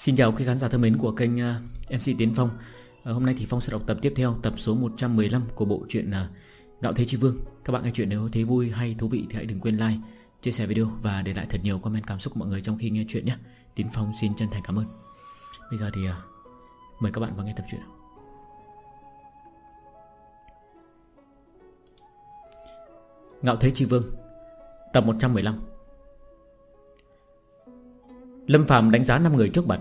Xin chào quý khán giả thân mến của kênh à, MC Tiến Phong. À, hôm nay thì Phong sẽ đọc tập tiếp theo Tập số 115 của bộ truyện à, Gạo Thế Chi Vương. Các bạn nghe chuyện nếu thấy vui hay thú vị Thì hãy đừng quên like, chia sẻ video Và để lại thật nhiều comment cảm xúc của mọi người trong khi nghe chuyện nhé. Tiến Phong xin chân thành cảm ơn. Bây giờ thì mời các bạn vào nghe tập truyện Ngạo Thế Chi Vương Tập 115 Lâm Phạm đánh giá 5 người trước mặt,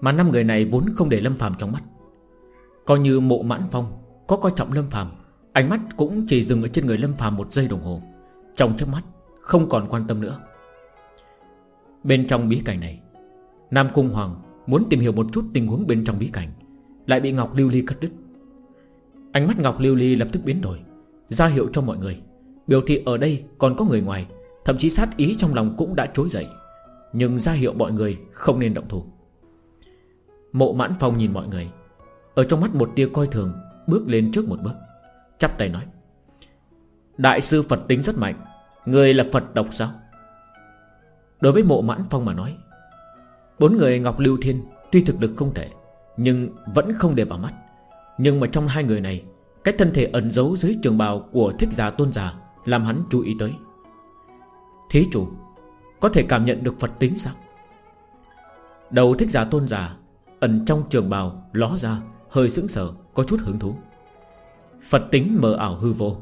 Mà 5 người này vốn không để Lâm Phạm trong mắt. Coi như mộ mãn phong, Có coi trọng Lâm Phạm Ánh mắt cũng chỉ dừng ở trên người Lâm Phạm một giây đồng hồ. Trong chớp mắt, Không còn quan tâm nữa. Bên trong bí cảnh này, Nam Cung Hoàng muốn tìm hiểu một chút tình huống bên trong bí cảnh, Lại bị Ngọc Lưu Ly cắt đứt. Ánh mắt Ngọc Lưu Ly lập tức biến đổi, ra hiệu cho mọi người, Biểu thị ở đây còn có người ngoài, Thậm chí sát ý trong lòng cũng đã trối dậy. Nhưng ra hiệu mọi người không nên động thủ. Mộ mãn phong nhìn mọi người, Ở trong mắt một tia coi thường, Bước lên trước một bước, Chắp tay nói, Đại sư Phật tính rất mạnh, Người là Phật độc sao? Đối với mộ mãn phong mà nói, Bốn người Ngọc Lưu Thiên Tuy thực lực không tệ Nhưng vẫn không để vào mắt. Nhưng mà trong hai người này, Cái thân thể ẩn giấu dưới trường bào của thích giả tôn giả Làm hắn chú ý tới. Thí chủ có thể cảm nhận được Phật tính sao? Đầu thích giả tôn giả, Ẩn trong trường bào, ló ra, Hơi sững sờ, có chút hứng thú. Phật tính mờ ảo hư vô.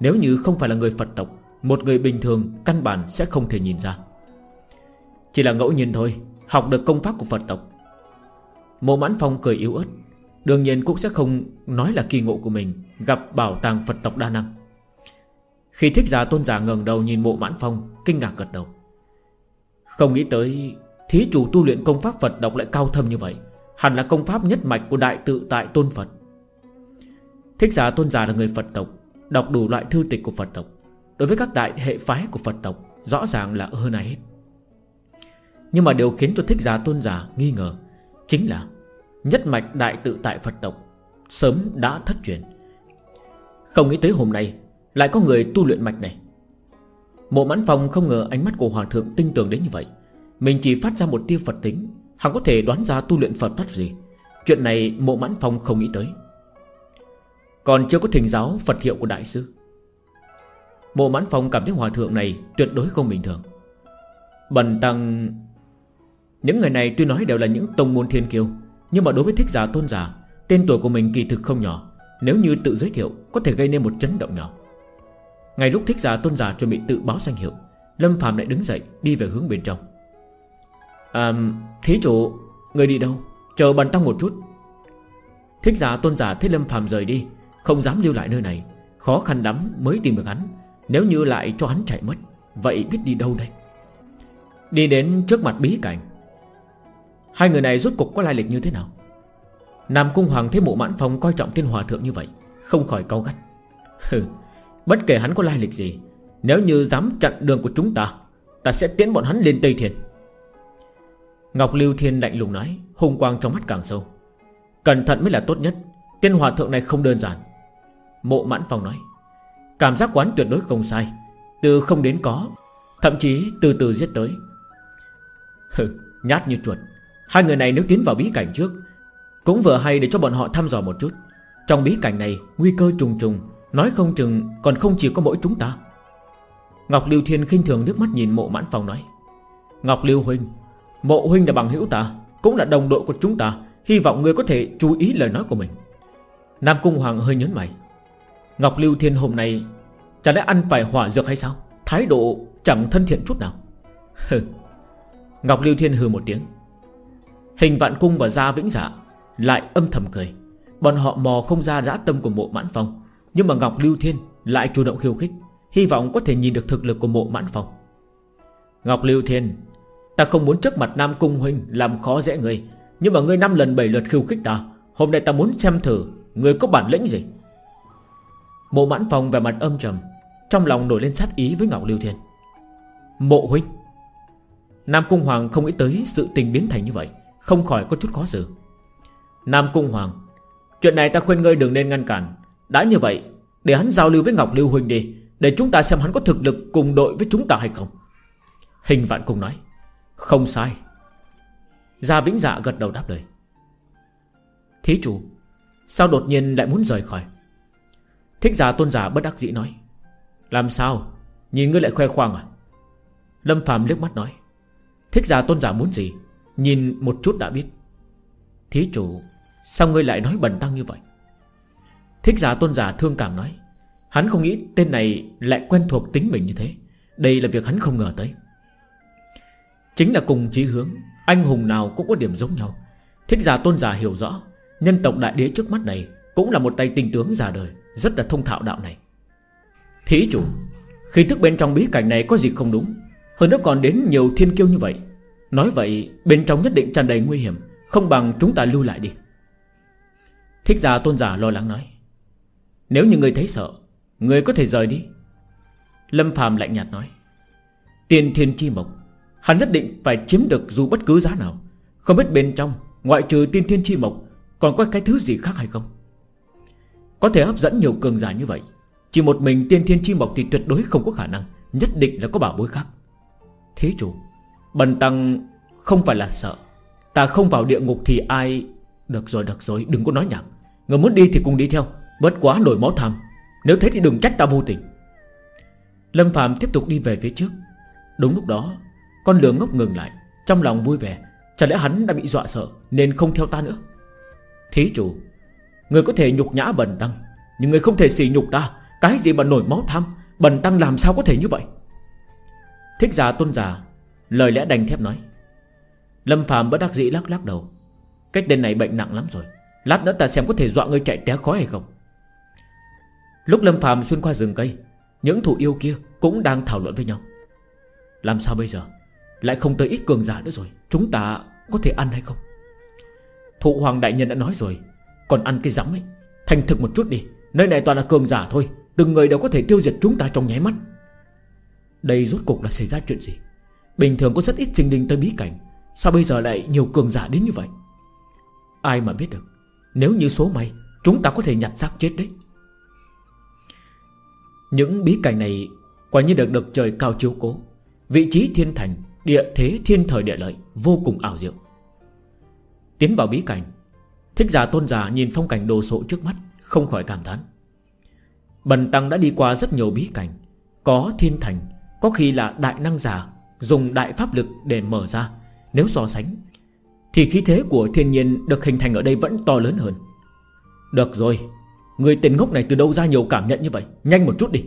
Nếu như không phải là người Phật tộc, Một người bình thường căn bản sẽ không thể nhìn ra. Chỉ là ngẫu nhiên thôi, Học được công pháp của Phật tộc. Mộ mãn phong cười yếu ớt, Đương nhiên cũng sẽ không nói là kỳ ngộ của mình, Gặp bảo tàng Phật tộc đa năng. Khi thích giả tôn giả ngẩng đầu nhìn mộ mãn phong, Kinh ngạc gật đầu. Không nghĩ tới, Thí chủ tu luyện công pháp Phật độc lại cao thâm như vậy, Hẳn là công pháp nhất mạch của đại tự tại tôn Phật. Thích giả tôn giả là người Phật tộc, Đọc đủ loại thư tịch của Phật tộc. Đối với các đại hệ phái của Phật tộc, Rõ ràng là hơn ai hết. Nhưng mà điều khiến cho thích giả tôn giả nghi ngờ Chính là Nhất mạch đại tự tại Phật tộc Sớm đã thất truyền. Không nghĩ tới hôm nay Lại có người tu luyện mạch này. Mộ mãn phòng không ngờ ánh mắt của Hòa Thượng tinh tường đến như vậy. Mình chỉ phát ra một tia Phật tính Hắn có thể đoán ra tu luyện Phật pháp gì. Chuyện này mộ mãn phong không nghĩ tới. Còn chưa có thỉnh giáo Phật hiệu của Đại sư. Mộ mãn phong cảm thấy hòa thượng này Tuyệt đối không bình thường. Bần tăng, Những người này tuy nói đều là những tông môn thiên kiêu, Nhưng mà đối với thích giả tôn giả, Tên tuổi của mình kỳ thực không nhỏ. Nếu như tự giới thiệu, Có thể gây nên một chấn động nhỏ. Ngay lúc thích giả tôn giả chuẩn bị tự báo danh hiệu, Lâm Phạm lại đứng dậy, đi về hướng bên trong. À Thí chủ, Người đi đâu? Chờ bần tăng một chút. Thích giả tôn giả thấy Lâm Phạm rời đi, Không dám lưu lại nơi này. Khó khăn lắm mới tìm được hắn, Nếu như lại cho hắn chạy mất, Vậy biết đi đâu đây? Đi đến trước mặt bí cảnh. Hai người này rốt cục có lai lịch như thế nào? Nam Cung Hoàng thấy mộ mãn phong coi trọng thiên hòa thượng như vậy, Không khỏi cau gắt. Hừ Bất kể hắn có lai lịch gì Nếu như dám chặn đường của chúng ta Ta sẽ tiến bọn hắn lên Tây Thiên. Ngọc Lưu Thiên lạnh lùng nói Hùng quang trong mắt càng sâu. Cẩn thận mới là tốt nhất Tiên hòa thượng này không đơn giản. Mộ mãn phong nói Cảm giác quán tuyệt đối không sai Từ không đến có Thậm chí từ từ giết tới. Hừ, nhát như chuột Hai người này nếu tiến vào bí cảnh trước Cũng vừa hay để cho bọn họ thăm dò một chút. Trong bí cảnh này nguy cơ trùng trùng Nói không chừng còn không chỉ có mỗi chúng ta. Ngọc Lưu Thiên khinh thường nước mắt nhìn mộ mãn phong nói, Ngọc Lưu Huynh, Mộ huynh là bằng hữu ta, Cũng là đồng đội của chúng ta, Hy vọng người có thể chú ý lời nói của mình. Nam Cung Hoàng hơi nhấn mày, Ngọc Lưu Thiên hôm nay Chả lẽ ăn phải hỏa dược hay sao? Thái độ chẳng thân thiện chút nào. Hừ. Ngọc Lưu Thiên hừ một tiếng, Hình vạn cung và gia vĩnh giả Lại âm thầm cười. Bọn họ mò không ra dã tâm của mộ mãn phong nhưng mà Ngọc Lưu Thiên lại chủ động khiêu khích, Hy vọng có thể nhìn được thực lực của mộ mãn phong. Ngọc Lưu Thiên, Ta không muốn trước mặt Nam Cung Huynh Làm khó dễ người, Nhưng mà ngươi năm lần bảy lượt khiêu khích ta, Hôm nay ta muốn xem thử Người có bản lĩnh gì. Mộ mãn phòng về mặt âm trầm, Trong lòng nổi lên sát ý với Ngọc Lưu Thiên. Mộ Huynh, Nam Cung Hoàng không nghĩ tới sự tình biến thành như vậy, Không khỏi có chút khó xử. Nam Cung Hoàng, Chuyện này ta khuyên ngươi đừng nên ngăn cản đã như vậy, Để hắn giao lưu với Ngọc Lưu Huynh đi, Để chúng ta xem hắn có thực lực cùng đội với chúng ta hay không. Hình vạn cùng nói, không sai. Gia Vĩnh Dạ gật đầu đáp lời. Thí chủ, Sao đột nhiên lại muốn rời khỏi? Thích giả tôn giả bất đắc dĩ nói, Làm sao? Nhìn ngươi lại khoe khoang à? Lâm Phạm liếc mắt nói, Thích giả tôn giả muốn gì? Nhìn một chút đã biết. Thí chủ, Sao ngươi lại nói bẩn tăng như vậy? Thích giả tôn giả thương cảm nói, Hắn không nghĩ tên này lại quen thuộc tính mình như thế. Đây là việc hắn không ngờ tới. Chính là cùng chí hướng, Anh hùng nào cũng có điểm giống nhau. Thích giả tôn giả hiểu rõ, Nhân tộc đại đế trước mắt này Cũng là một tay tinh tướng già đời, Rất là thông thạo đạo này. Thí chủ, Khi thức bên trong bí cảnh này có gì không đúng, Hơn nữa còn đến nhiều thiên kiêu như vậy. Nói vậy, bên trong nhất định tràn đầy nguy hiểm, Không bằng chúng ta lưu lại đi. Thích giả tôn giả lo lắng nói nếu như người thấy sợ, Người có thể rời đi. Lâm phàm lạnh nhạt nói. Tiền thiên chi mộc, Hắn nhất định phải chiếm được dù bất cứ giá nào. Không biết bên trong, Ngoại trừ tiên thiên chi mộc, Còn có cái thứ gì khác hay không? Có thể hấp dẫn nhiều cường giả như vậy, Chỉ một mình tiên thiên chi mộc thì tuyệt đối không có khả năng, Nhất định là có bảo bối khác. Thế chủ, Bần tăng không phải là sợ. Ta không vào địa ngục thì ai Được rồi được rồi, đừng có nói nhảm. Người muốn đi thì cùng đi theo. Bất quá nổi máu tham. Nếu thế thì đừng trách ta vô tình. Lâm Phạm tiếp tục đi về phía trước. Đúng lúc đó, Con lừa ngốc ngừng lại. Trong lòng vui vẻ, Chả lẽ hắn đã bị dọa sợ Nên không theo ta nữa? Thí chủ, Người có thể nhục nhã bần tăng, Nhưng người không thể xỉ nhục ta. Cái gì mà nổi máu tham? Bần tăng làm sao có thể như vậy? Thích giả tôn giả Lời lẽ đành thép nói. Lâm Phạm bất đắc dĩ lắc lắc đầu. Cách tên này bệnh nặng lắm rồi. Lát nữa ta xem có thể dọa người chạy té khói hay không. Lúc Lâm Phạm xuyên qua rừng cây, Những thủ yêu kia cũng đang thảo luận với nhau. Làm sao bây giờ? Lại không tới ít cường giả nữa rồi. Chúng ta có thể ăn hay không? Thụ Hoàng Đại Nhân đã nói rồi. Còn ăn cái rắm ấy, Thành thực một chút đi. Nơi này toàn là cường giả thôi. Từng người đều có thể tiêu diệt chúng ta trong nháy mắt. Đây rốt cục là xảy ra chuyện gì? Bình thường có rất ít trình đình tới bí cảnh. Sao bây giờ lại nhiều cường giả đến như vậy? Ai mà biết được. Nếu như số may, Chúng ta có thể nhặt xác chết đấy. Những bí cảnh này Quả như được được trời cao chiếu cố. Vị trí thiên thành, Địa thế thiên thời địa lợi Vô cùng ảo diệu. Tiến vào bí cảnh, Thích giả tôn giả nhìn phong cảnh đồ sộ trước mắt, Không khỏi cảm thán. Bần tăng đã đi qua rất nhiều bí cảnh, Có thiên thành, Có khi là đại năng giả Dùng đại pháp lực để mở ra. Nếu so sánh, Thì khí thế của thiên nhiên được hình thành ở đây vẫn to lớn hơn. Được rồi Người tên ngốc này từ đâu ra nhiều cảm nhận như vậy? Nhanh một chút đi.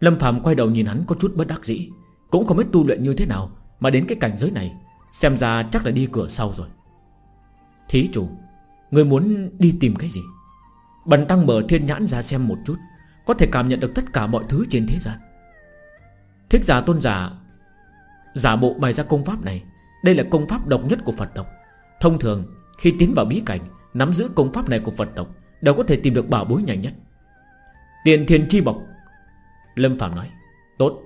Lâm Phạm quay đầu nhìn hắn có chút bất đắc dĩ, Cũng không biết tu luyện như thế nào Mà đến cái cảnh giới này, Xem ra chắc là đi cửa sau rồi. Thí chủ, Người muốn đi tìm cái gì? Bần tăng mở thiên nhãn ra xem một chút, Có thể cảm nhận được tất cả mọi thứ trên thế gian. Thích giả tôn giả Giả bộ bày ra công pháp này, Đây là công pháp độc nhất của Phật tộc. Thông thường, khi tiến vào bí cảnh, Nắm giữ công pháp này của Phật tộc Đều có thể tìm được bảo bối nhanh nhất. Tiền thiên chi bọc Lâm Phạm nói, Tốt,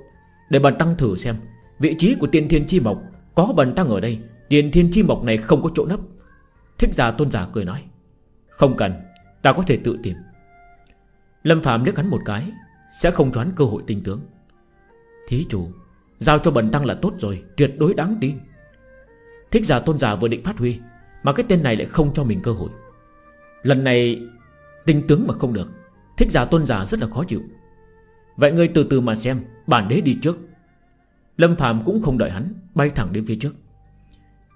Để bần tăng thử xem. Vị trí của tiền thiên chi mộc Có bần tăng ở đây. Tiền thiên chi mộc này không có chỗ nấp. Thích giả tôn giả cười nói, Không cần, Ta có thể tự tìm. Lâm Phạm liếc hắn một cái, Sẽ không choán cơ hội tinh tướng. Thí chủ, Giao cho bần tăng là tốt rồi, Tuyệt đối đáng tin. Thích giả tôn giả vừa định phát huy, Mà cái tên này lại không cho mình cơ hội. Lần này Tinh tướng mà không được. Thích giả tôn giả rất là khó chịu. Vậy ngươi từ từ mà xem, Bản đế đi trước. Lâm Phạm cũng không đợi hắn, Bay thẳng đến phía trước.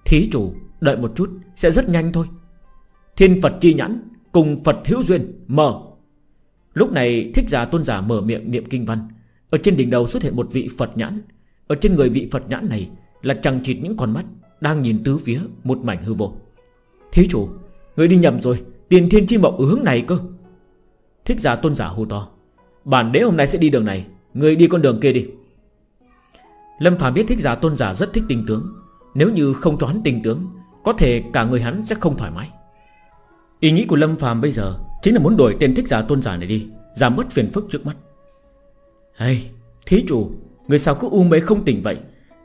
Thí chủ, đợi một chút, Sẽ rất nhanh thôi. Thiên Phật chi nhãn Cùng Phật hữu duyên mở. Lúc này, thích giả tôn giả mở miệng niệm kinh văn. Ở trên đỉnh đầu xuất hiện một vị Phật nhãn. Ở trên người vị Phật nhãn này Là chẳng chịt những con mắt Đang nhìn tứ phía một mảnh hư vô. Thí chủ Người đi nhầm rồi. Tiền thiên chi mộng ở hướng này cơ. Thích giả tôn giả hô to. Bản đế hôm nay sẽ đi đường này. Người đi con đường kia đi. Lâm Phạm biết thích giả tôn giả rất thích tình tướng. Nếu như không cho hắn tình tướng, Có thể cả người hắn sẽ không thoải mái. Ý nghĩ của Lâm Phạm bây giờ Chính là muốn đổi tên thích giả tôn giả này đi, Giảm bớt phiền phức trước mắt. Hay Thí chủ, Người sao cứ u mê không tỉnh vậy?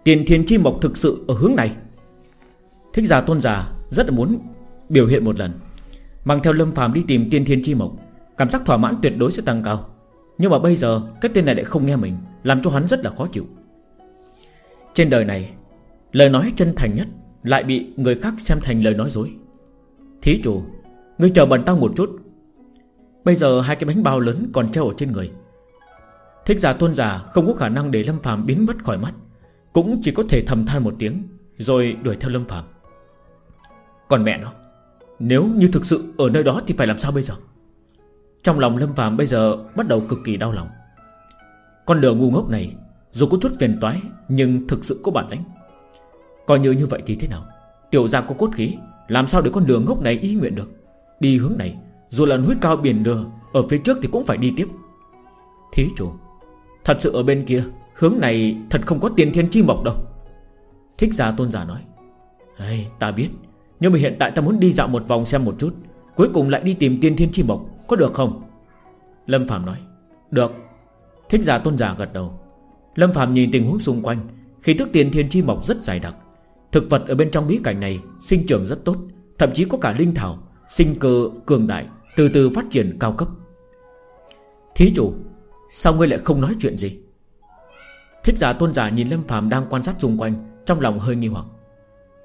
Tiền thiên chi mộc thực sự ở hướng này. Thích giả tôn giả rất là muốn biểu hiện một lần. Mang theo Lâm Phạm đi tìm tiên thiên chi mộc, Cảm giác thỏa mãn tuyệt đối sẽ tăng cao. Nhưng mà bây giờ, cái tên này lại không nghe mình, Làm cho hắn rất là khó chịu. Trên đời này, Lời nói chân thành nhất Lại bị người khác xem thành lời nói dối. Thí chủ, Ngươi chờ bần tăng một chút. Bây giờ hai cái bánh bao lớn còn treo ở trên người. Thích giả tôn giả không có khả năng để Lâm Phạm biến mất khỏi mắt, Cũng chỉ có thể thầm than một tiếng, Rồi đuổi theo Lâm Phạm Còn mẹ nó nếu như thực sự ở nơi đó thì phải làm sao bây giờ? Trong lòng Lâm Phạm bây giờ Bắt đầu cực kỳ đau lòng. Con lừa ngu ngốc này Dù có chút phiền toái Nhưng thực sự có bản lĩnh. Coi như như vậy thì thế nào? Tiểu gia có cốt khí Làm sao để con lừa ngốc này ý nguyện được? Đi hướng này Dù là núi cao biển đưa Ở phía trước thì cũng phải đi tiếp. Thí chủ Thật sự ở bên kia Hướng này thật không có tiền thiên chi mộc đâu. Thích giả tôn giả nói hey, Ta biết. Nhưng mà hiện tại ta muốn đi dạo một vòng xem một chút. Cuối cùng lại đi tìm tiên thiên chi mộc, Có được không? Lâm Phạm nói, Được. Thích giả tôn giả gật đầu. Lâm Phạm nhìn tình huống xung quanh, Khi thức tiền thiên chi mộc rất dài đặc. Thực vật ở bên trong bí cảnh này Sinh trưởng rất tốt, Thậm chí có cả linh thảo, Sinh cơ cường đại, Từ từ phát triển cao cấp. Thí chủ, Sao ngươi lại không nói chuyện gì? Thích giả tôn giả nhìn Lâm Phạm đang quan sát xung quanh, Trong lòng hơi nghi hoặc.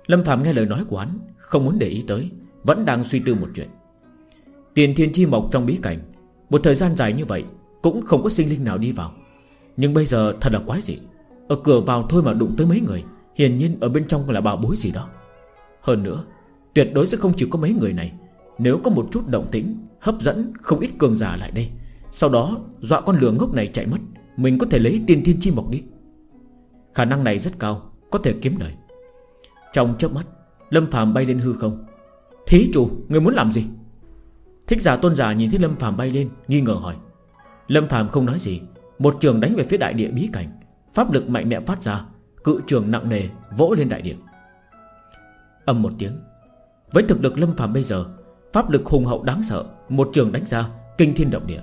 Lâm Phạm nghe lời nói của hắn, Không muốn để ý tới, Vẫn đang suy tư một chuyện. Tiền thiên chi mộc trong bí cảnh, Một thời gian dài như vậy Cũng không có sinh linh nào đi vào. Nhưng bây giờ thật là quái dị, Ở cửa vào thôi mà đụng tới mấy người, Hiển nhiên ở bên trong là bảo bối gì đó. Hơn nữa, Tuyệt đối sẽ không chỉ có mấy người này, Nếu có một chút động tĩnh, Hấp dẫn không ít cường giả lại đây, Sau đó dọa con lừa ngốc này chạy mất, Mình có thể lấy Tiền thiên chi mộc đi. Khả năng này rất cao, Có thể kiếm lời. Trong chớp mắt, Lâm phàm bay lên hư không. Thí chủ, người muốn làm gì? Thích giả tôn giả nhìn thấy Lâm phàm bay lên, Nghi ngờ hỏi. Lâm phàm không nói gì, Một trường đánh về phía đại địa bí cảnh. Pháp lực mạnh mẽ phát ra, Cự trường nặng nề vỗ lên đại địa. Âm một tiếng. Với thực lực Lâm phàm bây giờ, Pháp lực hùng hậu đáng sợ, Một trường đánh ra, kinh thiên động địa.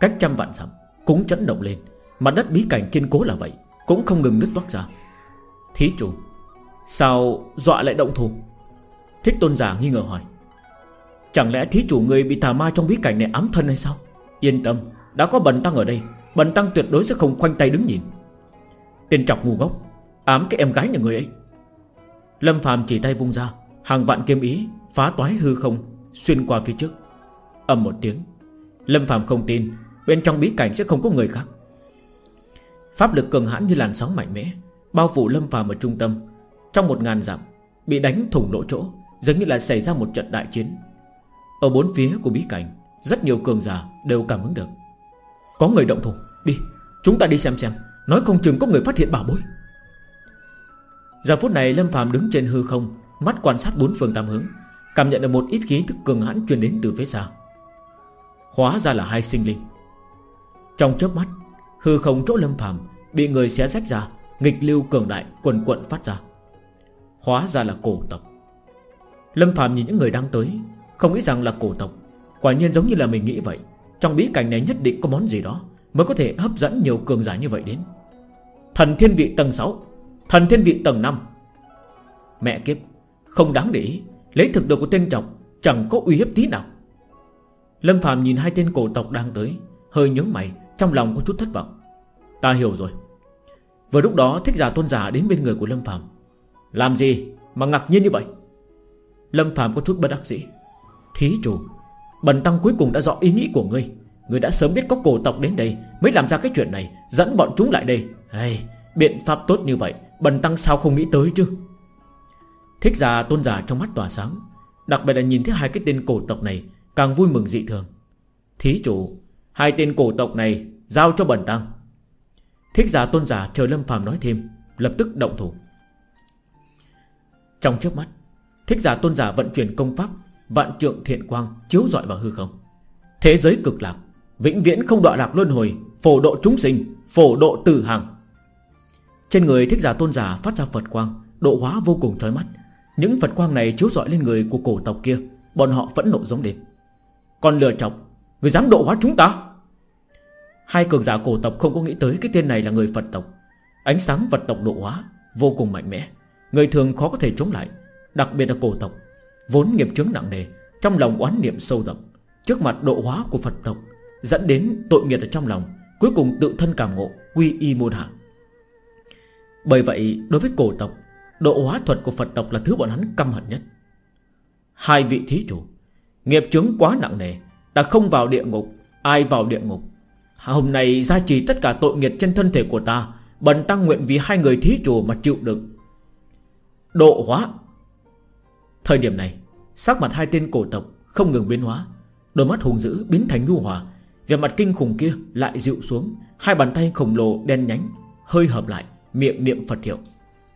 Cách trăm vạn dặm cũng chấn động lên. Mặt đất bí cảnh kiên cố là vậy, Cũng không ngừng nứt toát ra. Thí chủ Sao dọa lại động thủ? Thích tôn giả nghi ngờ hỏi. Chẳng lẽ thí chủ người bị tà ma trong bí cảnh này ám thân hay sao? Yên tâm, Đã có bần tăng ở đây, Bần tăng tuyệt đối sẽ không khoanh tay đứng nhìn. Tên trọc ngu ngốc, Ám cái em gái nhà người ấy. Lâm phàm chỉ tay vung ra, Hàng vạn kiếm ý Phá toái hư không, Xuyên qua phía trước. Âm một tiếng, Lâm phàm không tin, Bên trong bí cảnh sẽ không có người khác. Pháp lực cường hãn như làn sóng mạnh mẽ, Bao phủ Lâm phàm ở trung tâm trong một ngàn dặm, Bị đánh thủng lỗ chỗ Giống như là xảy ra một trận đại chiến. Ở bốn phía của bí cảnh, Rất nhiều cường giả đều cảm ứng được. Có người động thủ, Đi, Chúng ta đi xem xem, Nói không chừng có người phát hiện bảo bối. Giờ phút này Lâm phàm đứng trên hư không, Mắt quan sát bốn phương tám hướng, Cảm nhận được một ít khí thức cường hãn truyền đến từ phía xa. Hóa ra là hai sinh linh. Trong chớp mắt, Hư không chỗ Lâm phàm Bị người xé rách ra, Nghịch lưu cường đại quần quận phát ra. Hóa ra là cổ tộc. Lâm Phạm nhìn những người đang tới, Không nghĩ rằng là cổ tộc. Quả nhiên giống như là mình nghĩ vậy. Trong bí cảnh này nhất định có món gì đó Mới có thể hấp dẫn nhiều cường giả như vậy đến. Thần thiên vị tầng 6 Thần thiên vị tầng 5 Mẹ kiếp, Không đáng để ý. Lấy thực lực của tên trọng Chẳng có uy hiếp tí nào. Lâm Phạm nhìn hai tên cổ tộc đang tới, Hơi nhớ mày, Trong lòng có chút thất vọng. Ta hiểu rồi. Vừa lúc đó, thích giả tôn giả đến bên người của Lâm Phạm làm gì mà ngạc nhiên như vậy? Lâm Phạm có chút bất đắc dĩ. Thí chủ Bần tăng cuối cùng đã rõ ý nghĩ của ngươi. Ngươi đã sớm biết có cổ tộc đến đây Mới làm ra cái chuyện này Dẫn bọn chúng lại đây. Hey, Biện pháp tốt như vậy Bần tăng sao không nghĩ tới chứ? Thích giả tôn giả trong mắt tỏa sáng Đặc biệt là nhìn thấy hai cái tên cổ tộc này Càng vui mừng dị thường. Thí chủ Hai tên cổ tộc này Giao cho bần tăng. Thích giả tôn giả chờ Lâm Phạm nói thêm Lập tức động thủ. Trong trước mắt, Thích giả tôn giả vận chuyển công pháp, Vạn trượng thiện quang chiếu dọi vào hư không. Thế giới cực lạc, Vĩnh viễn không đọa lạc luân hồi, Phổ độ chúng sinh, Phổ độ tử hàng. Trên người thích giả tôn giả phát ra Phật quang, Độ hóa vô cùng trói mắt. Những Phật quang này chiếu rọi lên người của cổ tộc kia, Bọn họ vẫn nộ giống đến Còn lừa chọc, Người dám độ hóa chúng ta? Hai cường giả cổ tộc không có nghĩ tới Cái tên này là người Phật tộc. Ánh sáng Phật tộc độ hóa Vô cùng mạnh mẽ. Người thường khó có thể chống lại, Đặc biệt là cổ tộc, Vốn nghiệp chướng nặng nề, Trong lòng oán niệm sâu đậm. Trước mặt độ hóa của Phật tộc, Dẫn đến tội nghiệp ở trong lòng, Cuối cùng tự thân cảm ngộ, Quy y môn hạ. Bởi vậy, đối với cổ tộc, Độ hóa thuật của Phật tộc là thứ bọn hắn căm hận nhất. Hai vị thí chủ, Nghiệp chứng quá nặng nề, Ta không vào địa ngục, Ai vào địa ngục? Hôm nay gia trì tất cả tội nghiệp trên thân thể của ta, Bần tăng nguyện vì hai người thí chủ mà chịu đựng. Độ hóa. Thời điểm này, Sắc mặt hai tên cổ tộc không ngừng biến hóa, Đôi mắt hùng dữ biến thành nhu hòa Về mặt kinh khủng kia lại dịu xuống, Hai bàn tay khổng lồ đen nhánh Hơi hợp lại, miệng niệm Phật hiệu,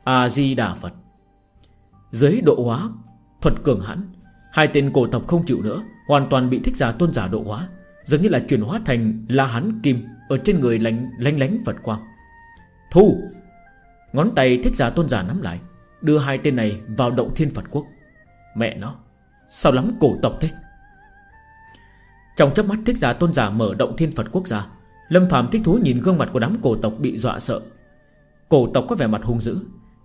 A-di-đà Phật. Dưới độ hóa Thuật cường hãn, Hai tên cổ tộc không chịu nữa, Hoàn toàn bị thích giả tôn giả độ hóa, Giống như là chuyển hóa thành la hán kim Ở trên người lánh lánh lánh Phật quang. Thu, Ngón tay thích giả tôn giả nắm lại Đưa hai tên này vào động thiên Phật quốc. Mẹ nó, Sao lắm cổ tộc thế? Trong chớp mắt thích giả tôn giả mở động thiên Phật quốc ra, Lâm Phạm thích thú nhìn gương mặt của đám cổ tộc bị dọa sợ. Cổ tộc có vẻ mặt hung dữ,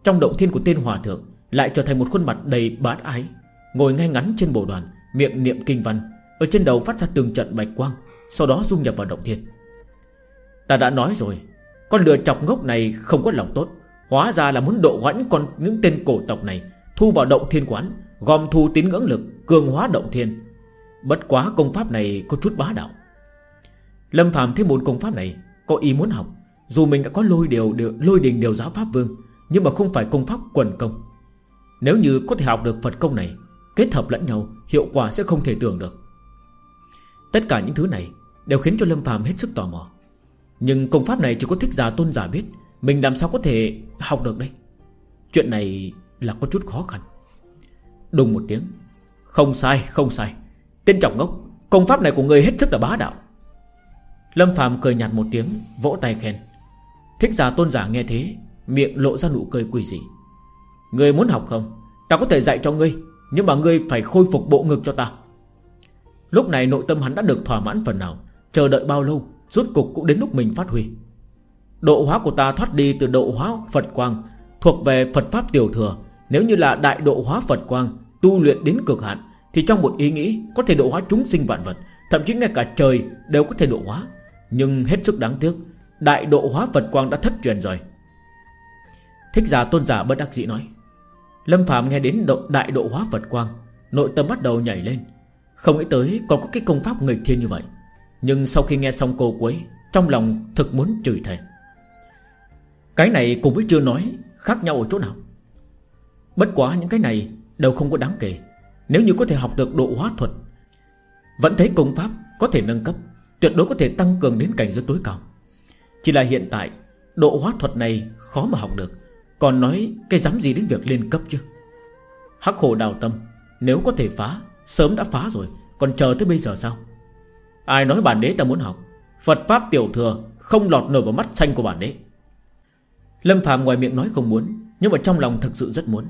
Trong động thiên của tên hòa thượng Lại trở thành một khuôn mặt đầy bát ái, Ngồi ngay ngắn trên bồ đoàn, Miệng niệm kinh văn, Ở trên đầu phát ra từng trận bạch quang, Sau đó dung nhập vào động thiên. Ta đã nói rồi, Con lừa chọc ngốc này không có lòng tốt. Hóa ra là muốn độ gãnh con những tên cổ tộc này Thu vào động thiên quán Gom thu tín ngưỡng lực Cường hóa động thiên. Bất quá công pháp này có chút bá đạo. Lâm Phạm thấy môn công pháp này Có ý muốn học. Dù mình đã có lôi điều, điều lôi đình điều giáo pháp vương Nhưng mà không phải công pháp quần công. Nếu như có thể học được Phật công này Kết hợp lẫn nhau Hiệu quả sẽ không thể tưởng được. Tất cả những thứ này Đều khiến cho Lâm Phạm hết sức tò mò. Nhưng công pháp này chỉ có thích giả tôn giả biết mình làm sao có thể học được đây? Chuyện này là có chút khó khăn. Đùng một tiếng. Không sai không sai. Tên trọng ngốc, Công pháp này của người hết sức là bá đạo. Lâm Phạm cười nhạt một tiếng, Vỗ tay khen. Thích giả tôn giả nghe thế, Miệng lộ ra nụ cười quỷ dị. Người muốn học không? Ta có thể dạy cho ngươi, Nhưng mà ngươi phải khôi phục bộ ngực cho ta. Lúc này nội tâm hắn đã được thỏa mãn phần nào, Chờ đợi bao lâu, Rốt cục cũng đến lúc mình phát huy. Độ hóa của ta thoát đi từ độ hóa Phật Quang Thuộc về Phật Pháp Tiểu Thừa. Nếu như là đại độ hóa Phật Quang Tu luyện đến cực hạn Thì trong một ý nghĩ có thể độ hóa chúng sinh vạn vật Thậm chí ngay cả trời đều có thể độ hóa. Nhưng hết sức đáng tiếc Đại độ hóa Phật Quang đã thất truyền rồi. Thích giả tôn giả bất đắc dĩ nói Lâm Phạm nghe đến độ, đại độ hóa Phật Quang Nội tâm bắt đầu nhảy lên. Không nghĩ tới còn có cái công pháp nghịch thiên như vậy. Nhưng sau khi nghe xong câu cuối Trong lòng thực muốn chửi thề. Cái này cùng với chưa nói, Khác nhau ở chỗ nào. Bất quá những cái này đều không có đáng kể. Nếu như có thể học được độ hóa thuật, Vẫn thấy công pháp có thể nâng cấp, Tuyệt đối có thể tăng cường đến cảnh giới tối cao. Chỉ là hiện tại, Độ hóa thuật này khó mà học được. Còn nói cái dám gì đến việc lên cấp chứ? Hắc hồ đào tâm, Nếu có thể phá, Sớm đã phá rồi, Còn chờ tới bây giờ sao? Ai nói bản đế ta muốn học? Phật Pháp tiểu thừa Không lọt nổi vào mắt xanh của bản đế. Lâm Phạm ngoài miệng nói không muốn, Nhưng mà trong lòng thực sự rất muốn.